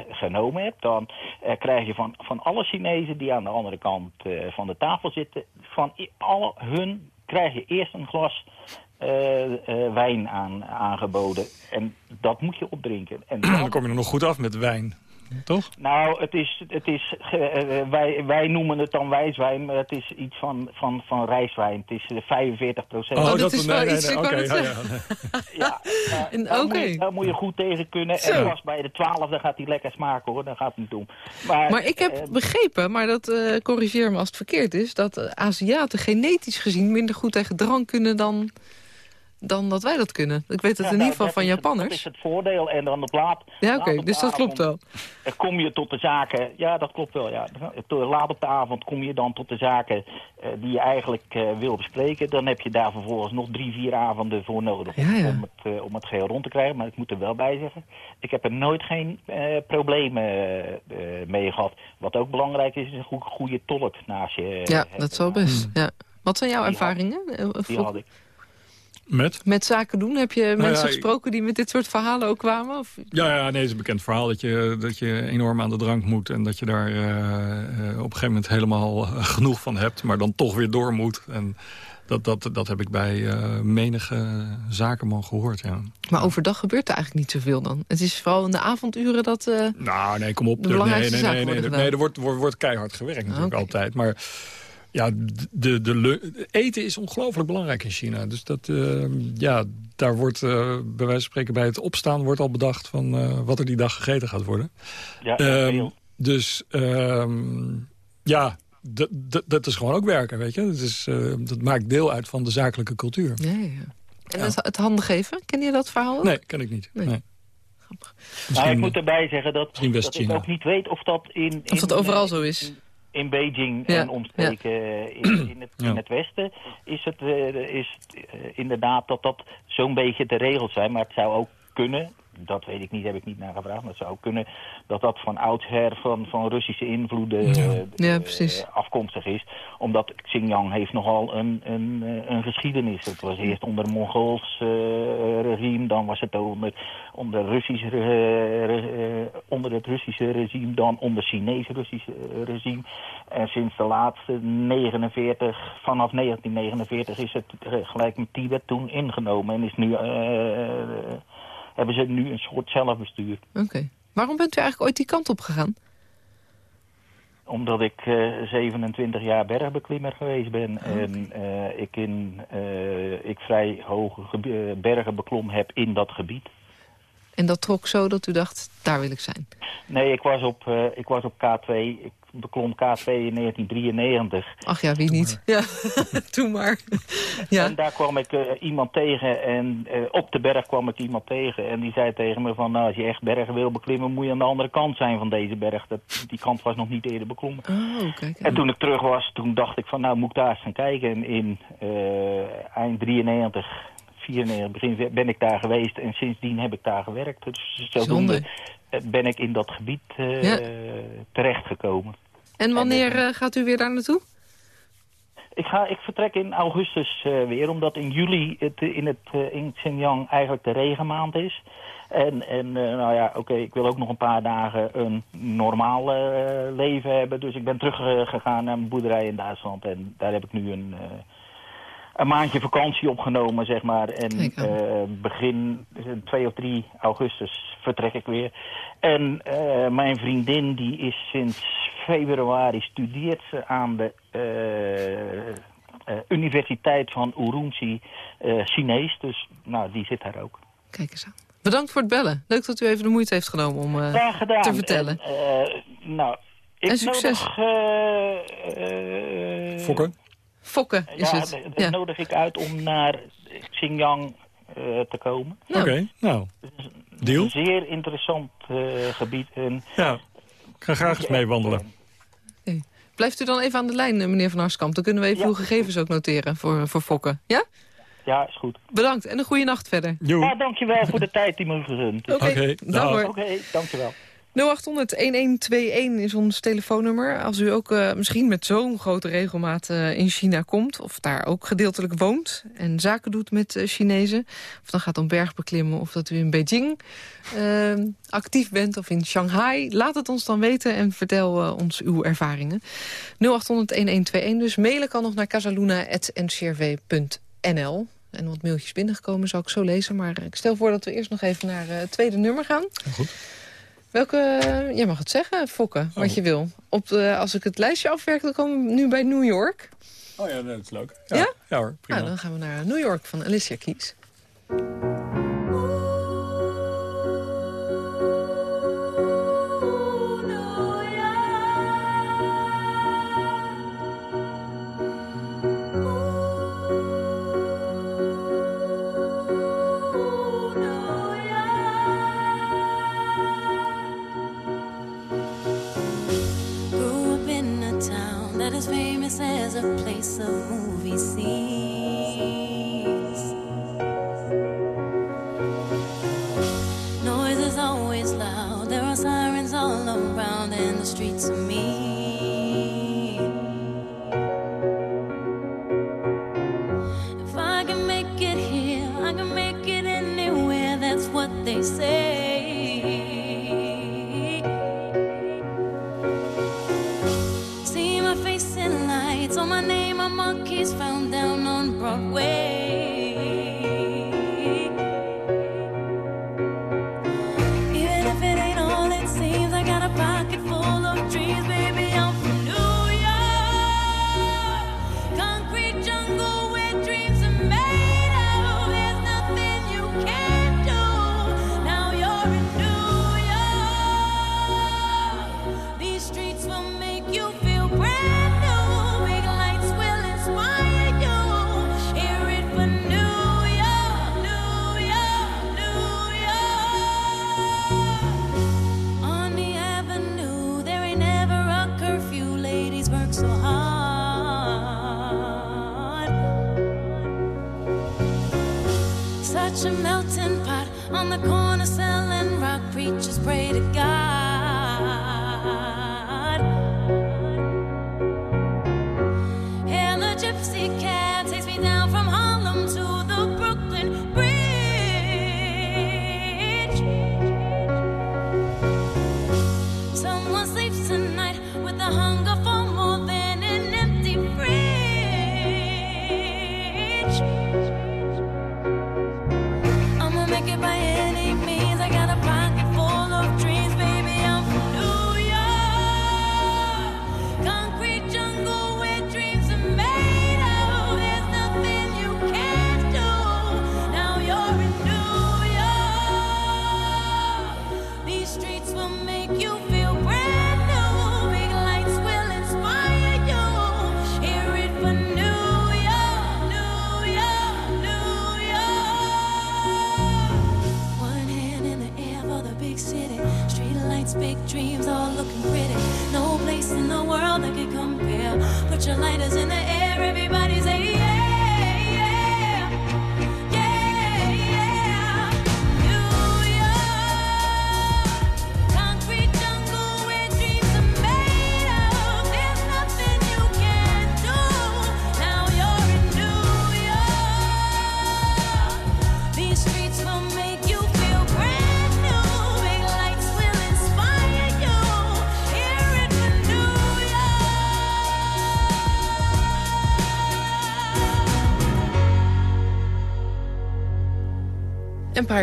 genomen hebt, dan eh, krijg je van, van alle Chinezen die aan de andere kant van de tafel zitten, van alle hun krijg je eerst een glas wijn aan, aangeboden. En dat moet je opdrinken. En Dan kom je er nog goed af met wijn. Toch? nou, het is, het is, eh, eh, wij, wij noemen het dan wijswijn, maar het is iets van, van, van rijswijn. Het is eh, 45 procent. Oh, dat is wel iets, oké, net ja, daar, moet oké. je, daar moet je goed tegen kunnen. Zo. En pas bij de twaalfde gaat hij lekker smaken hoor, daar gaat het niet om. Maar, Maar ik heb eh, begrepen, maar dat eh, corrigeer me als het verkeerd is... dat eh, Aziaten genetisch gezien minder goed tegen drank kunnen dan, dan dat wij dat kunnen. Ik weet het ja, in nou, ieder geval dat van het- Dat is Japanners. het voordeel. En dan op laat. Ja, oké, dus dat klopt wel. Kom je tot de zaken. Ja, dat klopt wel. Ja. Laat op de avond kom je dan tot de zaken eh, die je eigenlijk eh, wil bespreken. Dan heb je daar vervolgens nog drie, vier avonden voor nodig Ja, ja. om het, eh, om het geheel rond te krijgen. Maar ik moet er wel bij zeggen, ik heb er nooit geen problemen mee gehad. Wat ook belangrijk is, is een goe- goede tolk naast je. Ja, dat zal best. Ja. Wat zijn jouw Die ervaringen? Die had ik. Met? Met zaken doen? Heb je mensen ja, ik- gesproken die met dit soort verhalen ook kwamen? Of... Ja, ja, nee, het is een bekend verhaal dat je, dat je enorm aan de drank moet... en dat je daar eh, eh, op een gegeven moment helemaal eh, genoeg van hebt... maar dan toch weer door moet. En dat, dat, dat heb ik bij eh, menige zakenman gehoord, ja. Maar overdag gebeurt er eigenlijk niet zoveel dan. Het is vooral in de avonduren dat... Nou, nee, kom op. De nee, belangrijkste nee, nee, nee, nee, gedaan. er wordt, wordt, wordt keihard gewerkt natuurlijk Oké. altijd. Maar ja, de, de, eten is ongelooflijk belangrijk in China. Dus dat, eh, ja, daar wordt eh, bij wijze van spreken bij het opstaan... wordt al bedacht van eh, wat er die dag gegeten gaat worden. Ja, Ehm, veel. dus ehm, ja, dat- is gewoon ook werken, weet je. Dat, is, eh, dat maakt deel uit van de zakelijke cultuur. ja, ja. En het, het handen geven, ken je dat verhaal ook? Nee, ken ik niet. Nee. Nee. Grappig. Misschien, ik moet erbij zeggen dat, dat ik ook niet weet of dat in... Of dat in, overal zo is. In Beijing Ja, en omstreken eh, in, in, het, Ja. in het westen is het eh, is, eh, inderdaad dat dat zo'n beetje de regels zijn. Maar het zou ook kunnen, dat weet ik niet, heb ik niet naar gevraagd, maar het zou kunnen dat dat van oudsher van, van Russische invloeden Ja. eh, Ja, eh, afkomstig is. Omdat Xinjiang heeft nogal een, een, eh, een geschiedenis. Het was eerst onder het Mongols eh, regime, dan was het onder, onder, Russisch, onder het Russische regime, dan onder Chinees-Russische regime. En sinds de laatste 49, vanaf 1949 is het gelijk met Tibet toen ingenomen en is nu, eh, hebben ze nu een soort zelfbestuur. Oké. Waarom bent u eigenlijk ooit die kant op gegaan? Omdat ik eh, 27 jaar bergbeklimmer geweest ben en eh, ik, in, eh, ik vrij hoge eh, bergen beklom heb in dat gebied. En dat trok zo dat u dacht, daar wil ik zijn. Nee, ik was op, eh, ik was op K2. Ik beklom K2 in 1993. Ach ja, wie niet? Ja, doe maar. Ja, En daar kwam ik eh, iemand tegen en eh, op de berg kwam ik iemand tegen. En die zei tegen me van, nou, als je echt bergen wil beklimmen, moet je aan de andere kant zijn van deze berg. Dat, die kant was nog niet eerder beklommen. oh, kijk. En toen ik terug was, toen dacht ik van, nou moet ik daar eens gaan kijken. En in eh, eind 93, 94, begin ben ik daar geweest. En sindsdien heb ik daar gewerkt. Dus zodoende ben ik in dat gebied eh Ja. terechtgekomen. En wanneer eh, gaat u weer daar naartoe? Ik, ga, ik vertrek in augustus eh, weer, omdat in juli het, eh, in, het, eh, in Xinjiang eigenlijk de regenmaand is. En, en eh, nou ja, oké, ik wil ook nog een paar dagen een normaal eh, leven hebben. Dus ik ben teruggegaan naar mijn boerderij in Duitsland. En daar heb ik nu een, eh, een maandje vakantie opgenomen, zeg maar. En eh, begin eh, 2 of 3 augustus vertrek ik weer. En eh, mijn vriendin die is sinds februari studeert ze aan de eh, eh, Universiteit van Urumqi eh, Chinees. Dus nou, die zit daar ook. Kijk eens aan. Bedankt voor het bellen. Leuk dat u even de moeite heeft genomen om... eh, te vertellen. En, nou, ik En succes. nodig... eh, eh, Fokken? Is ja, het. d- d- Ja. nodig ik uit om naar Xinjiang eh, te komen. Nou, Oké, nou, deal. Een zeer interessant eh, gebied. En Ja, ik ga graag eens mee wandelen. Blijft u dan even aan de lijn, eh, meneer Van Harskamp. Dan kunnen we even Ja. uw gegevens ook noteren voor, voor Fokken. Ja? Ja, is goed. Bedankt en een goede nacht verder. Joe. Ja, dankjewel voor de tijd die me gegund. Oké, Oké, dag dag. hoor. Oké, dankjewel. 0800-1121 is ons telefoonnummer. Als u ook eh, misschien met zo'n grote regelmaat eh, in China komt... of daar ook gedeeltelijk woont en zaken doet met eh, Chinezen... of dan gaat om bergbeklimmen of dat u in Beijing eh, actief bent... of in Shanghai, laat het ons dan weten en vertel ons uw ervaringen. 0800-1121, dus mailen kan nog naar casaluna.ncrv.nl... En wat mailtjes binnengekomen zal ik zo lezen. Maar ik stel voor dat we eerst nog even naar het tweede nummer gaan. Goed. Welke, eh, jij mag het zeggen, Fokke, wat Oh. je wil. Op de, als ik het lijstje afwerk, dan komen we nu bij New York. Oh ja, dat is leuk. Ja? Ja hoor, prima. Nou, dan gaan we naar New York van Alicia Keys. Preachers pray to God.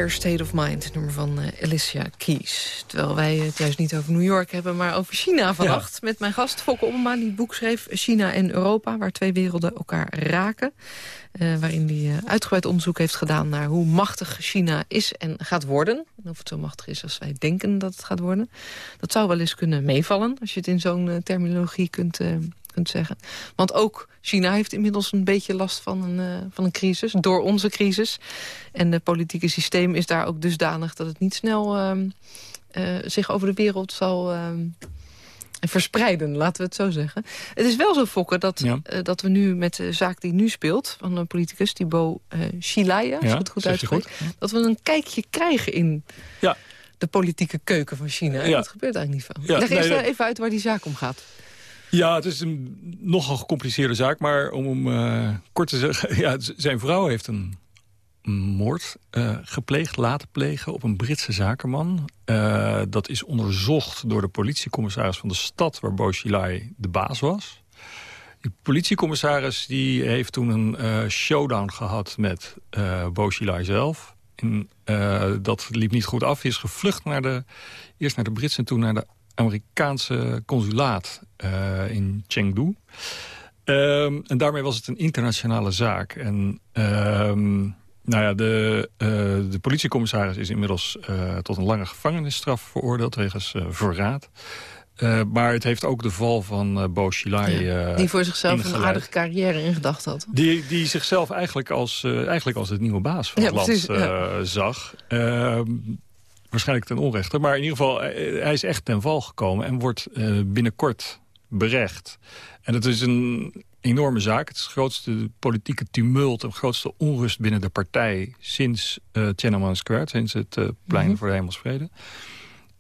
State of Mind, nummer van eh, Alicia Keys. Terwijl wij het juist niet over New York hebben, maar over China vannacht. Met mijn gast Fokke Ommema, die het boek schreef China en Europa... waar twee werelden elkaar raken. Eh, waarin hij eh, uitgebreid onderzoek heeft gedaan naar hoe machtig China is en gaat worden. En of het zo machtig is als wij denken dat het gaat worden. Dat zou wel eens kunnen meevallen, als je het in zo'n terminologie kunt, kunt zeggen. Want ook China heeft inmiddels een beetje last van een, eh, van een crisis. Door onze crisis. En het politieke systeem is daar ook dusdanig... dat het niet snel ehm, eh, zich over de wereld zal ehm, verspreiden. Laten we het zo zeggen. Het is wel zo, Fokker, dat, Ja. eh, dat we nu met de zaak die nu speelt... van een politicus, Thibaut uh, Chilaya, als ik het goed uitspreek... dat we een kijkje krijgen in Ja. de politieke keuken van China. En dat gebeurt eigenlijk niet veel. Ja, Leg nee, eerst nee. even uit waar die zaak om gaat. Ja, het is een nogal gecompliceerde zaak. Maar om eh, kort te zeggen... Ja, zijn vrouw heeft een moord eh, gepleegd, laten plegen... op een Britse zakenman. Eh, dat is onderzocht door de politiecommissaris van de stad... waar Boshilai de baas was. Die politiecommissaris die heeft toen een showdown gehad met eh Boshilai zelf. En, dat liep niet goed af. Hij is gevlucht naar de, eerst naar de Britse en toen naar de Amerikaanse consulaat eh, in Chengdu. Ehm, en daarmee was het een internationale zaak. En ehm, nou ja, de, eh, de politiecommissaris is inmiddels eh, tot een lange gevangenisstraf veroordeeld wegens verraad. Maar het heeft ook de val van Bo Xilai... die voor zichzelf een aardige carrière in gedachten had. Die, die zichzelf eigenlijk als, eh, eigenlijk als het nieuwe baas van Ja, het land precies, ja. zag. Waarschijnlijk ten onrechte. Maar in ieder geval, eh, hij is echt ten val gekomen... en wordt eh, binnenkort berecht. En het is een enorme zaak. Het is het grootste politieke tumult... de grootste onrust binnen de partij... sinds eh Tiananmen Square, sinds het eh, plein Mhm. voor de hemelsvrede.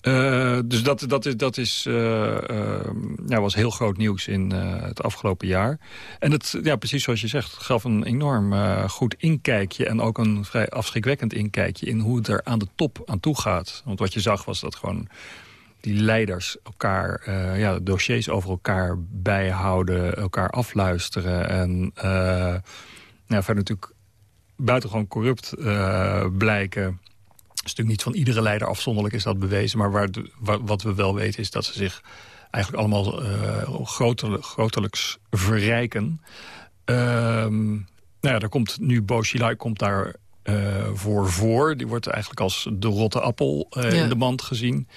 Eh, dus dat, dat, is, dat is, eh, eh, ja, was heel groot nieuws in het afgelopen jaar. En het, ja, precies zoals je zegt, gaf een enorm goed inkijkje... en ook een vrij afschrikwekkend inkijkje... in hoe het er aan de top aan toe gaat. Want wat je zag was dat gewoon die leiders elkaar, ja, dossiers over elkaar bijhouden... elkaar afluisteren en ja, verder natuurlijk buitengewoon corrupt blijken... Is natuurlijk niet van iedere leider afzonderlijk is dat bewezen... maar waar de- wat we wel weten is dat ze zich eigenlijk allemaal groter, groterlijks verrijken. Ehm, nou ja, daar komt nu Bo Xilai komt daar eh, voor voor. Die wordt eigenlijk als de rotte appel eh, Ja. in de mand gezien.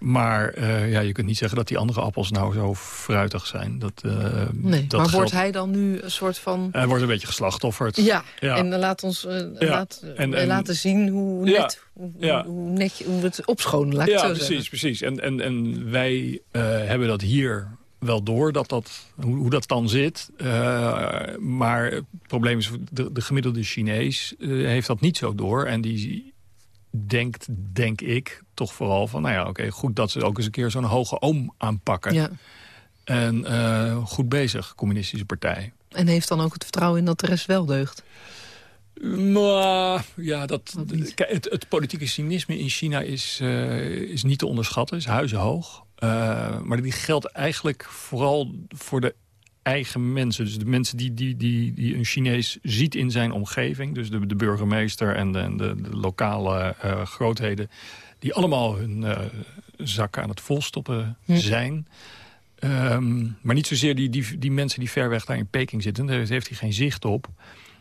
Maar eh, ja, je kunt niet zeggen dat die andere appels nou zo fruitig zijn. Dat, eh, Nee, dat maar wordt hij dan nu een soort van... Hij wordt een beetje geslachtofferd. Ja, Ja. en laat ons eh, Ja. laat, En- en- laten zien hoe net, hoe, Ja. hoe, net hoe het opschonen, laat Ja, precies, zeggen. precies. En, en, en wij hebben dat hier wel door, dat dat, hoe, hoe dat dan zit. Maar het probleem is, de, de gemiddelde Chinees heeft dat niet zo door. En die denkt, denk ik, toch vooral van... nou ja, oké, goed dat ze ook eens een keer zo'n hoge oom aanpakken. Ja. En eh, goed bezig, communistische partij. En heeft dan ook het vertrouwen in dat de rest wel deugt. Maar ja, dat, het, het politieke cynisme in China is, eh, is niet te onderschatten. is huizenhoog. Eh, maar die geldt eigenlijk vooral voor de eigen mensen. Dus de mensen die, die, die, die een Chinees ziet in zijn omgeving. Dus de, de burgemeester en de, de, de lokale eh, grootheden. Die allemaal hun eh, zakken aan het volstoppen Hm. zijn. Ehm, maar niet zozeer die, die, die mensen die ver weg daar in Peking zitten. Daar heeft hij geen zicht op.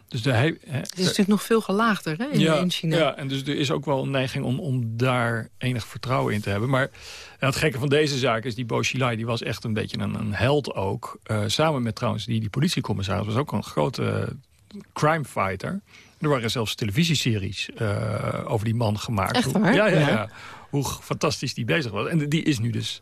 Dus de, hij, hij- Het is natuurlijk nog veel gelaagder hè, in, in China. ja, en dus er is ook wel een neiging om, om daar enig vertrouwen in te hebben. Maar het gekke van deze zaak is, die Bo Xilai, die was echt een beetje een, een held ook. Eh, samen met trouwens die, die politiecommissaris, was ook een grote crime fighter. Er waren zelfs televisieseries eh, over die man gemaakt. Echt Hoe-? Ja, ja, Ja. ja. Hoe fantastisch die bezig was. En die is nu dus,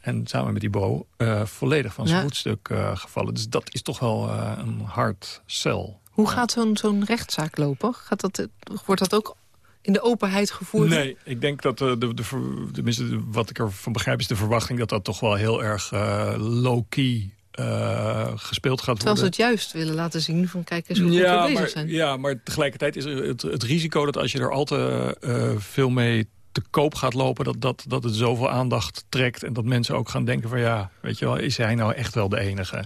en samen met die Bo, eh, volledig van zijn Ja. voetstuk eh, gevallen. Dus dat is toch wel eh, een hard cel. Hoe gaat zo'n zo'n rechtszaak lopen? Gaat dat, wordt dat ook in de openheid gevoerd? Nee, ik denk dat eh, de, de, ver- tenminste, de- wat ik ervan begrijp is de verwachting dat dat toch wel heel erg eh, low-key eh, gespeeld gaat Terwijl ze worden. het juist willen laten zien van kijk eens hoe goed we bezig maar, zijn. ja, maar tegelijkertijd is het, het risico dat als je er al te veel mee te koop gaat lopen... Dat, dat, dat het zoveel aandacht trekt en dat mensen ook gaan denken van... ja, weet je wel, is hij nou echt wel de enige?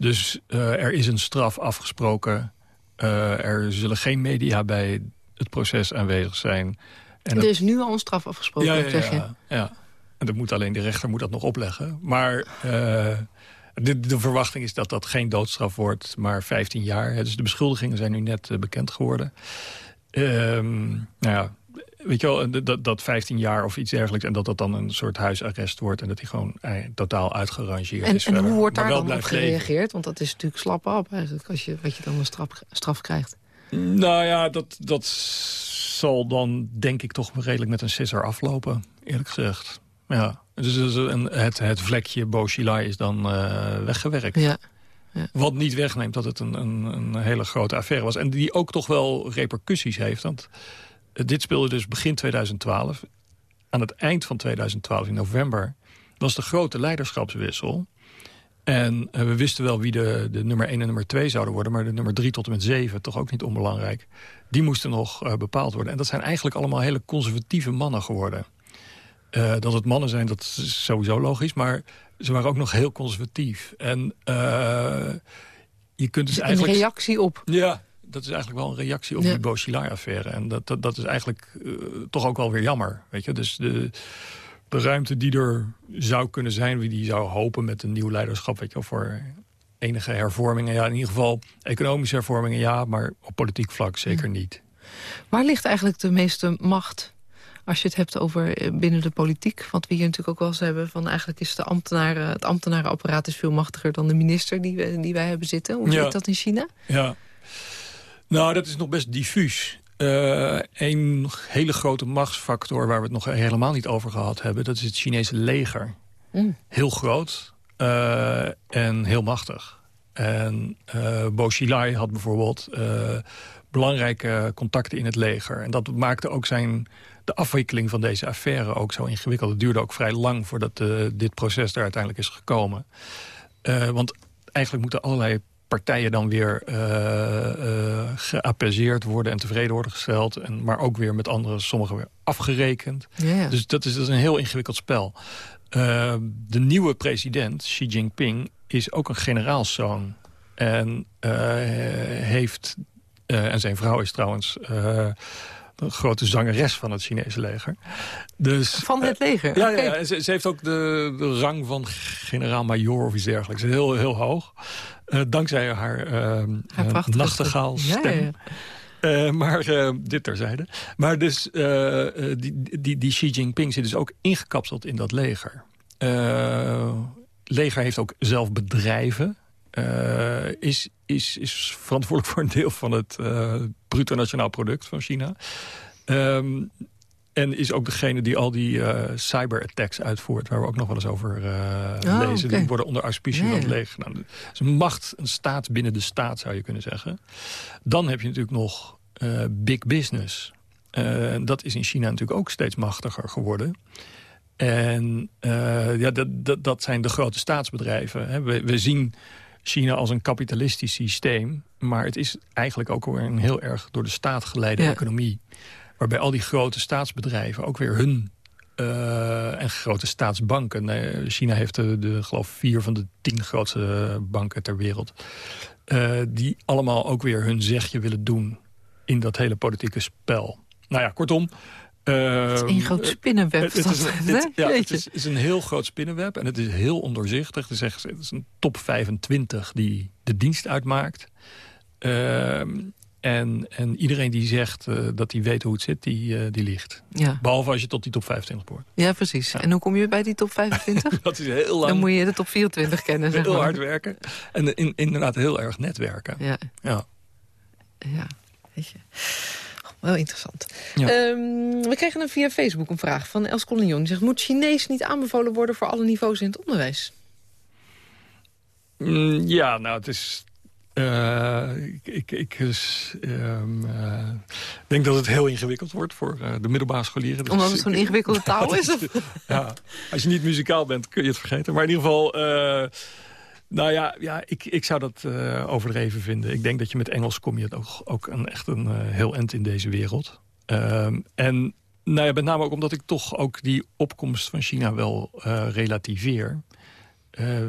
Dus eh, er is een straf afgesproken. Eh, er zullen geen media bij het proces aanwezig zijn. En er is nu al een straf afgesproken, ja, ja, zeg je. ja, ja. En dat moet alleen de rechter moet dat nog opleggen. Maar eh, de, de verwachting is dat dat geen doodstraf wordt, maar 15 jaar. Dus de beschuldigingen zijn nu net bekend geworden. Ehm, nou ja, weet je wel, dat, dat 15 jaar of iets dergelijks... en dat dat dan een soort huisarrest wordt... en dat hij gewoon eh, totaal uitgerangeerd En, is en verder. hoe wordt daar dan op leven. gereageerd? Want dat is natuurlijk slap op eigenlijk, als je, wat je dan een straf, straf krijgt. Nou ja, dat, dat zal dan denk ik toch redelijk met een sisser aflopen, eerlijk gezegd. Ja, dus dus een, het, het vlekje Bochilai is dan eh, weggewerkt. Ja. Wat niet wegneemt dat het een, een, een hele grote affaire was. En die ook toch wel repercussies heeft. Want dit speelde dus begin 2012. Aan het eind van 2012, in november, was de grote leiderschapswissel. En eh, we wisten wel wie de, de nummer 1 en nummer 2 zouden worden... maar de nummer 3 tot en met 7, toch ook niet onbelangrijk... die moesten nog eh, bepaald worden. En dat zijn eigenlijk allemaal hele conservatieve mannen geworden. Eh, dat het mannen zijn, dat is sowieso logisch... maar ze waren ook nog heel conservatief. En eh, je kunt dus Een eigenlijk... reactie op. Ja, dat is eigenlijk wel een reactie op Ja. die Bochilai-affaire. En dat, dat, dat is eigenlijk eh, toch ook wel weer jammer. Weet je? Dus de, de ruimte die er zou kunnen zijn... wie die zou hopen met een nieuw leiderschap... Weet je, voor enige hervormingen. Ja, in ieder geval economische hervormingen, ja... maar op politiek vlak zeker niet. Waar ligt eigenlijk de meeste macht als je het hebt over eh, binnen de politiek? Want we hier natuurlijk ook wel eens hebben van eigenlijk is de ambtenaren, het ambtenarenapparaat is veel machtiger dan de minister die, we, die wij hebben zitten. Hoe Ja. zit dat in China? Ja. Nou, dat is nog best diffuus. Een hele grote machtsfactor waar we het nog helemaal niet over gehad hebben... dat is het Chinese leger. Mm. Heel groot eh, en heel machtig. En eh Bo Xilai had bijvoorbeeld belangrijke contacten in het leger. En dat maakte ook zijn, de afwikkeling van deze affaire ook zo ingewikkeld. Het duurde ook vrij lang voordat dit proces er uiteindelijk is gekomen. Want eigenlijk moeten allerlei partijen dan weer eh geapaiseerd worden... en tevreden worden gesteld. En, maar ook weer met anderen, sommigen weer afgerekend. Dus dat is, dat is een heel ingewikkeld spel. Eh, de nieuwe president, Xi Jinping, is ook een generaalszoon. En heeft... en zijn vrouw is trouwens... eh, een grote zangeres van het Chinese leger. Dus, Van het leger? ja, ja, ze, ze heeft ook de, de rang van generaal-majoor of iets dergelijks. Heel, heel hoog. Eh, dankzij haar, eh Haar eh, prachtige nachtegaalstem. Ja, ja, ja. Eh, maar eh, dit terzijde. Maar dus eh, eh, die, die, die Xi Jinping zit dus ook ingekapseld in dat leger. Eh leger heeft ook zelf bedrijven. Eh, is, is, is verantwoordelijk voor een deel van het eh, bruto nationaal product van China. Ehm, en is ook degene die al die eh, cyberattacks uitvoert... waar we ook nog wel eens over Oh, lezen. Die worden onder auspicie Ja, van ja. leger. Nou, het is een macht, een staat binnen de staat, zou je kunnen zeggen. Dan heb je natuurlijk nog big business. Dat is in China natuurlijk ook steeds machtiger geworden. En ja, dat, dat, dat zijn de grote staatsbedrijven. Hè. We, we zien China als een kapitalistisch systeem. Maar het is eigenlijk ook weer een heel erg door de staat geleide Ja. economie. Waarbij al die grote staatsbedrijven ook weer hun... eh, en grote staatsbanken. China heeft de, de, geloof vier van de tien grootste banken ter wereld. eh, die allemaal ook weer hun zegje willen doen in dat hele politieke spel. Nou ja, kortom... Het is één groot spinnenweb. Het, is, een- het- ja, het is, is een heel groot spinnenweb en het is heel onderzichtig. Het is, echt, het is een top 25 die de dienst uitmaakt. Ehm, en, en iedereen die zegt eh, dat hij weet hoe het zit, die, eh, die liegt. Ja. Behalve als je tot die top 25 behoort. ja, precies. En hoe kom je bij die top 25? Dat is heel lang, Dan moet je de top 24 kennen, zeg heel maar. hard werken. En in, inderdaad heel erg netwerken. Ja, Ja. ja. Weet je. Wel interessant. Ja. Ehm, we kregen een via Facebook een vraag van Els Collignon. Die zegt, moet Chinees niet aanbevolen worden voor alle niveaus in het onderwijs? Mm, ja, nou, het is... eh, ik ik, ehm, eh, denk dat het heel ingewikkeld wordt voor eh, de middelbare scholieren. Dus Omdat het zo'n ik- ingewikkelde taal is? Ja, als je niet muzikaal bent, kun je het vergeten. Maar in ieder geval, nou ja, ja ik, ik zou dat eh, overdreven vinden. Ik denk dat je met Engels kom je ook, ook een, echt een eh, heel eind in deze wereld. Ehm, en nou ja, met name ook omdat ik toch ook die opkomst van China wel eh, relativeer.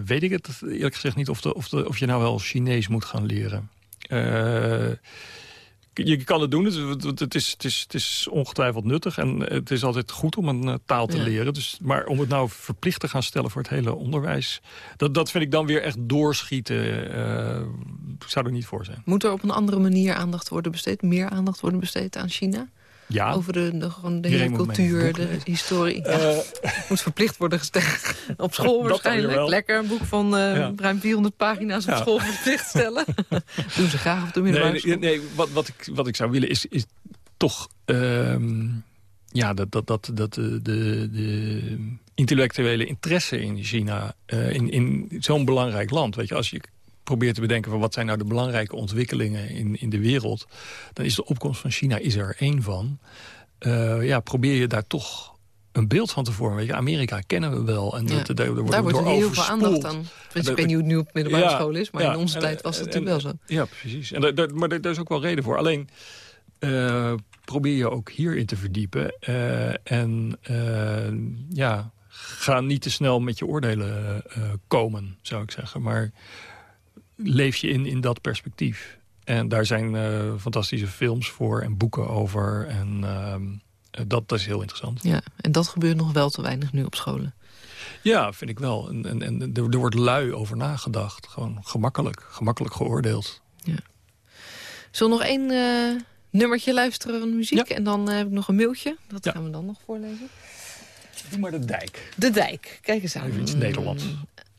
Weet ik het eerlijk gezegd niet of, de, of, de, of je nou wel Chinees moet gaan leren. Je kan het doen, het, het- is, het, is, het is ongetwijfeld nuttig. En het is altijd goed om een eh, taal te Ja. leren. Dus, maar om het nou verplicht te gaan stellen voor het hele onderwijs... dat, dat vind ik dan weer echt doorschieten. eh, ik zou er niet voor zijn. Moet er op een andere manier aandacht worden besteed? Meer aandacht worden besteed aan China? Ja. Over de, de, gewoon de Iedereen hele cultuur, de lezen. historie. Ja, Eh, moet verplicht worden gesteld. Op school Dat waarschijnlijk. Lekker, een boek van eh, Ja. ruim 400 pagina's op Ja. school verplicht stellen. Doen ze graag op de middelbare nee, school. nee, nee, wat, wat, ik, wat ik zou willen is, is toch... ehm, ja, dat, dat, dat, dat de, de, de intellectuele interesse in China... eh, in, in zo'n belangrijk land... Weet je, als je probeert te bedenken van wat zijn nou de belangrijke ontwikkelingen in, in de wereld... dan is de opkomst van China is er één van. Eh, ja, probeer je daar toch een beeld van te vormen. Weet je, Amerika kennen we wel. En Ja. dat, daar, wordt, Daar wordt door heel veel aandacht aan. Dat- ik weet niet hoe het nu op middelbare Ja, school is, maar ja, in onze en- tijd was het en- natuurlijk wel zo. Ja, precies. En daar, daar- maar daar, is ook wel reden voor. Alleen eh, probeer je ook hierin te verdiepen. eh, en eh, ja, ga niet te snel met je oordelen eh, komen, zou ik zeggen. Maar leef je in, in dat perspectief. En daar zijn eh, fantastische films voor en boeken over. En ehm, eh, dat, dat is heel interessant. Ja, en dat gebeurt nog wel te weinig nu op scholen. Ja, vind ik wel. En, en, en er, er wordt lui over nagedacht. Gewoon gemakkelijk, gemakkelijk geoordeeld. Zullen we nog één eh, nummertje luisteren van muziek? En dan heb ik nog een mailtje. Dat Ja. gaan we dan nog voorlezen. Doe maar de dijk. De Dijk, kijk eens aan. Even iets Nederlands.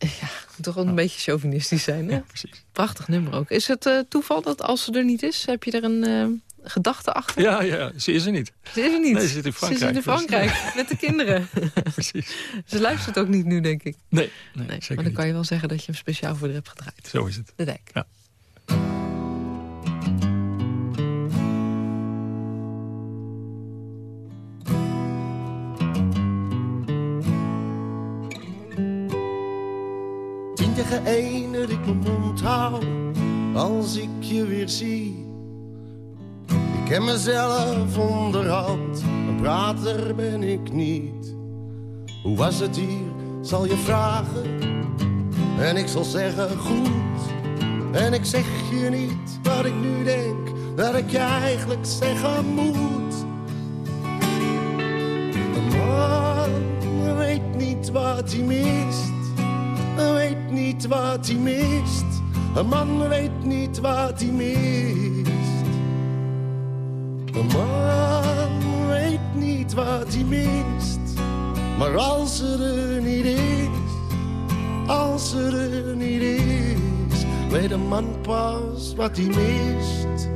Ja, toch wel een beetje chauvinistisch zijn, hè? Ja, precies. Prachtig nummer ook. Is het eh, toeval dat als ze er niet is, heb je er een eh, gedachte achter? Ja, ja, ze is er niet. Ze is er niet. Nee, ze zit in Ze is Frankrijk, in dus- Frankrijk, met de kinderen. Precies. Ze luistert ook niet nu, denk ik. Nee, nee, maar dan niet. kan je wel zeggen dat je hem speciaal voor haar hebt gedraaid. Zo is het. De Dijk. Ja. Tegen één dat ik mijn mond als ik je weer zie. Ik ken mezelf onderhand, een prater ben ik niet. Hoe was het hier, zal je vragen. En ik zal zeggen goed. En ik zeg je niet wat ik nu denk, dat ik je eigenlijk zeggen moet. Een man weet niet wat hij mist. Weet niet wat hij mist. Een man weet niet wat hij mist. Een man weet niet wat hij mist. Maar als ze er niet is, als ze er niet is, weet een man pas wat hij mist.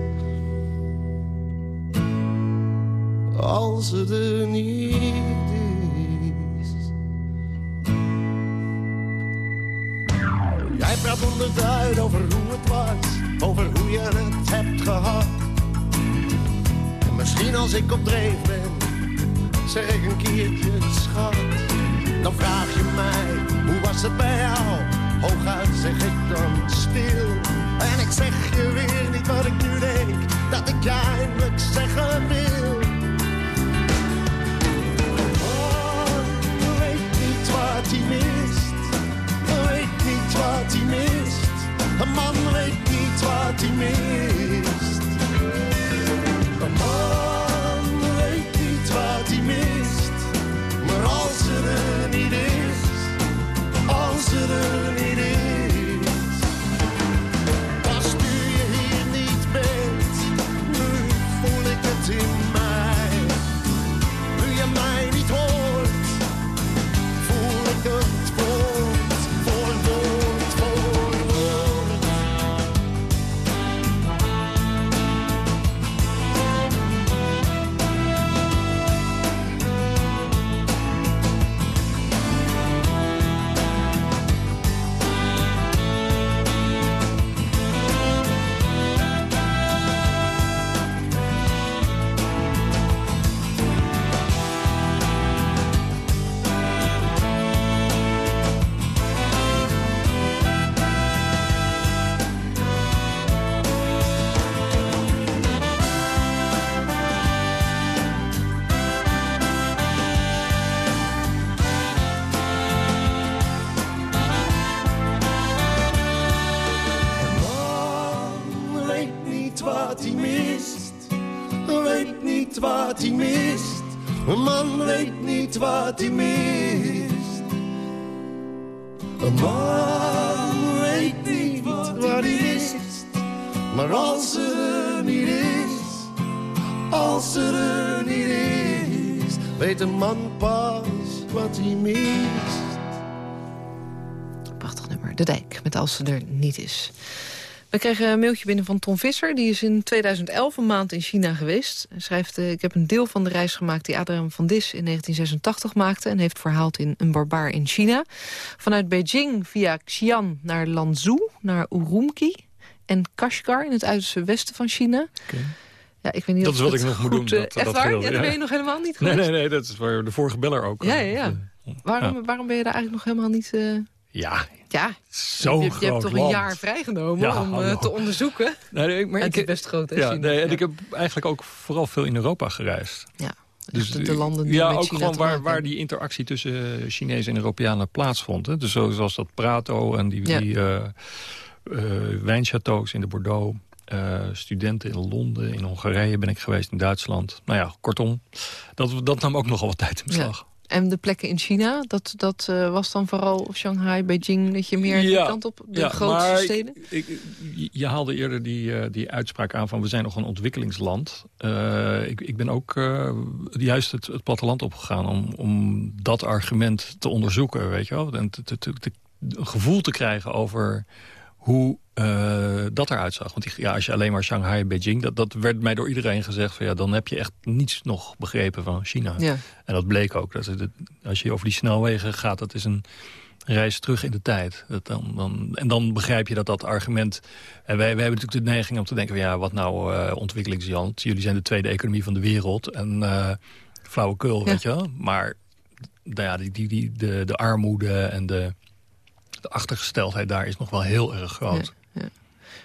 Als er niet is. Praat onderduid over hoe het was, over hoe je het hebt gehad. En misschien als ik op dreef ben, zeg ik een keertje schat. Wat hij mist. Een man weet niet wat hij mist. Maar als er niet is, als ze er niet is, weet een man pas wat hij mist. Prachtig nummer. De Dijk, met Als ze er niet is. We kregen een mailtje binnen van Tom Visser. Die is in 2011 een maand in China geweest. Hij schrijft, eh, ik heb een deel van de reis gemaakt... die Adriaan van Dis in 1986 maakte... en heeft verhaald in Een barbaar in China. Vanuit Beijing via Xi'an naar Lanzhou, naar Urumqi... en Kashgar in het uiterste westen van China. Ja, ik weet niet Dat is wat ik nog moet doen, eh, dat- echt dat waar? Ja, ben je nog helemaal niet Nee, geweest. nee, nee, dat is waar de vorige beller ook. Ja, ja, ja. eh, Waarom, waarom ben je daar eigenlijk nog helemaal niet... Ja, Ja, zo je, je groot hebt toch een jaar vrijgenomen Ja, om eh, te onderzoeken. Nee, nee, maar het ik, is best groot, hè, ja, China. nee, en Ja. ik heb eigenlijk ook vooral veel in Europa gereisd. Ja, Dus de, de landen die ja, met ook China gewoon waar, waar die interactie tussen Chinezen en Europeanen plaatsvond. Hè. Dus zo- zoals dat Prato en die, Ja. die eh, eh, wijnchateaus in de Bordeaux. eh, studenten in Londen, in Hongarije ben ik geweest, in Duitsland. Nou ja, kortom, dat, dat nam ook nogal wat tijd in beslag. En de plekken in China, dat, dat eh, was dan vooral Shanghai, Beijing... dat je meer die Ja, kant op, de ja, grootste maar steden? Ik, je- je haalde eerder die, eh, die uitspraak aan van we zijn nog een ontwikkelingsland. Eh, ik, ik ben ook juist het, het platteland opgegaan om, om dat argument te onderzoeken, weet je wel. En te, te, te- te- een gevoel te krijgen over hoe eh, dat eruit zag. Want die- ja, als je alleen maar Shanghai, Beijing, dat, dat werd mij door iedereen gezegd van ja, dan heb je echt niets nog begrepen van China. Ja. En dat bleek ook. Dat als je over die snelwegen gaat, dat is een reis terug in de tijd. Dat dan, dan, en dan begrijp je dat dat argument... En wij, wij hebben natuurlijk de neiging om te denken... Van, ja, wat nou eh ontwikkelingsland? Jullie zijn de tweede economie van de wereld. En eh flauwekul, weet je wel. Maar nou ja, die, die, die, de, de armoede en de, de achtergesteldheid daar is nog wel heel erg groot.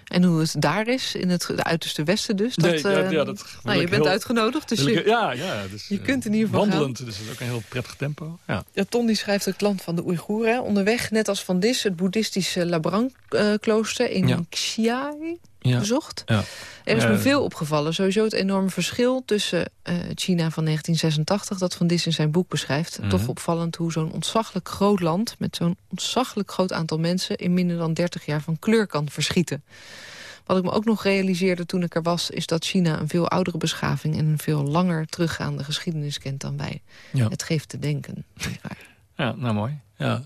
En hoe het daar is, in het de uiterste westen dus. Dat, Nee, ja, eh, ja, dat nou, je bent heel- uitgenodigd, dus je, ja, ja, dus, je eh, kunt in ieder geval Wandelend, gaan. dus dat is ook een heel prettig tempo. Ja. Ja, Ton die schrijft het land van de Oeigoeren. Onderweg, net als Van Dis, het boeddhistische Labrang-klooster in Ja. Xi'ai Ja. bezocht. Ja. Er is me Eh, veel opgevallen. Sowieso het enorme verschil tussen eh, China van 1986... dat Van Dis in zijn boek beschrijft. Mhm. Toch opvallend hoe zo'n ontzaglijk groot land... met zo'n ontzaglijk groot aantal mensen... in minder dan 30 jaar van kleur kan verschieten. Wat ik me ook nog realiseerde toen ik er was... is dat China een veel oudere beschaving... en een veel langer teruggaande geschiedenis kent dan wij. Ja. Het geeft te denken. ja, nou mooi. Ja.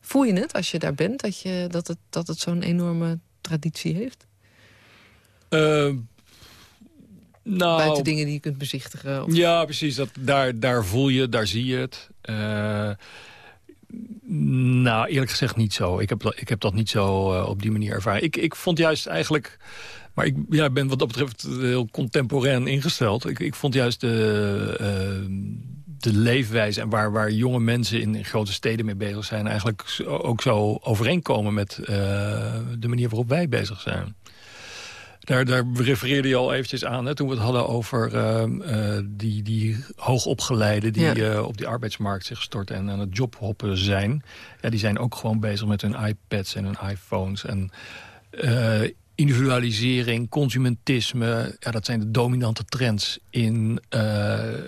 Voel je het als je daar bent, dat, je, dat het, dat het zo'n enorme traditie heeft? Eh, nou, Buiten dingen die je kunt bezichtigen. Of... Ja, precies. Dat, daar, daar voel je, daar zie je het. Eh, nou, eerlijk gezegd niet zo. Ik heb, dat- ik heb dat niet zo eh, op die manier ervaren. Ik, ik vond juist eigenlijk... Maar ik ja, ben wat dat betreft heel contemporain ingesteld. Ik, ik vond juist de, eh, de leefwijze... en waar, waar jonge mensen in, in grote steden mee bezig zijn... eigenlijk ook zo overeenkomen met de manier waarop wij bezig zijn. Daar, daar refereerde je al eventjes aan, hè, toen we het hadden over eh, die, die hoogopgeleiden... die Ja. eh, op die arbeidsmarkt zich storten en aan het jobhoppen zijn. Ja, die zijn ook gewoon bezig met hun iPads en hun iPhones. En eh, individualisering, consumentisme... Ja, dat zijn de dominante trends in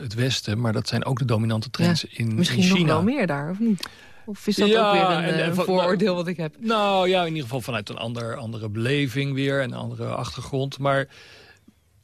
het Westen... maar dat zijn ook de dominante trends in, Misschien in nog China. wel meer daar, of niet? Of is dat Ja, ook weer een en- eh, en van- vooroordeel wat ik heb? Nou ja, in ieder geval vanuit een ander, andere beleving weer. En een andere achtergrond. Maar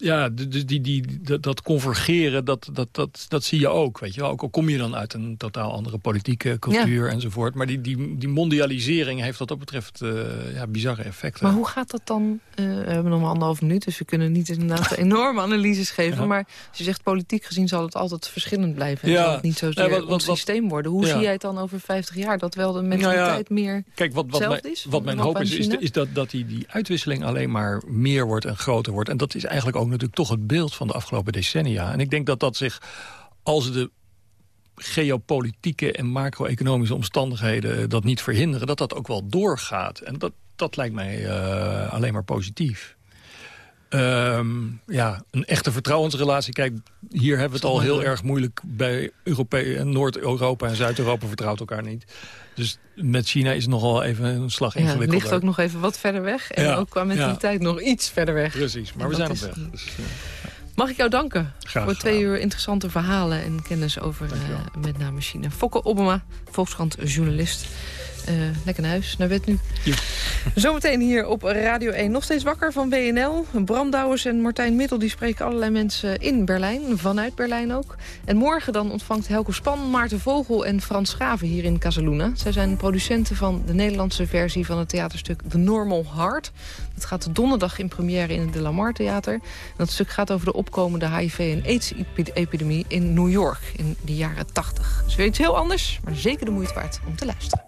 ja, de- die, die, dat, dat convergeren, dat, dat, dat, dat zie je ook. Weet je wel. Ook al kom je dan uit een totaal andere politieke cultuur enzovoort. Maar die, die, die mondialisering heeft wat dat betreft eh, ja, bizarre effecten. Maar hoe gaat dat dan? eh, we hebben nog maar anderhalf minuut, dus we kunnen niet inderdaad enorme analyses geven. Ja. Maar als je zegt politiek gezien zal het altijd verschillend blijven. En Ja. zal het niet zozeer wat- systeem worden. Hoe Ja. zie jij het dan over 50 jaar? Dat wel de Nou ja, mentaliteit meer... Kijk, wat, wat, mijn, is? wat mijn hoop is, is, is dat, dat die, die uitwisseling alleen maar meer wordt en groter wordt. En dat is eigenlijk ook natuurlijk toch het beeld van de afgelopen decennia. En ik denk dat dat zich, als de geopolitieke en macro-economische omstandigheden dat niet verhinderen, dat dat ook wel doorgaat. En dat, dat lijkt mij eh, alleen maar positief. Ehm, ja, een echte vertrouwensrelatie. Kijk, hier hebben we het al heel erg moeilijk bij Noord-Europa en Zuid-Europa vertrouwt elkaar niet. Dus met China is het nogal even een slag Ja, het ligt ook nog even wat verder weg. En Ja, ook qua mentaliteit nog iets verder weg. Precies, maar En we zijn op weg. Dus, eh, Mag ik jou danken Graag voor twee gedaan. uur interessante verhalen en kennis over eh, met name China. Fokke Obama, Volkskrant journalist. Eh, lekker naar huis, naar bed nu. Zometeen hier op Radio 1 nog steeds wakker van WNL. Bram Douwers en Martijn Middel die spreken allerlei mensen in Berlijn. Vanuit Berlijn ook. En morgen dan ontvangt Helco Span, Maarten Vogel en Frans Schaven hier in Casaluna. Zij zijn producenten van de Nederlandse versie van het theaterstuk The Normal Heart. Dat gaat donderdag in première in het De Lamar Theater. En dat stuk gaat over de opkomende HIV- en AIDS-epidemie in New York in de jaren 80. Dus weer iets heel anders, maar zeker de moeite waard om te luisteren.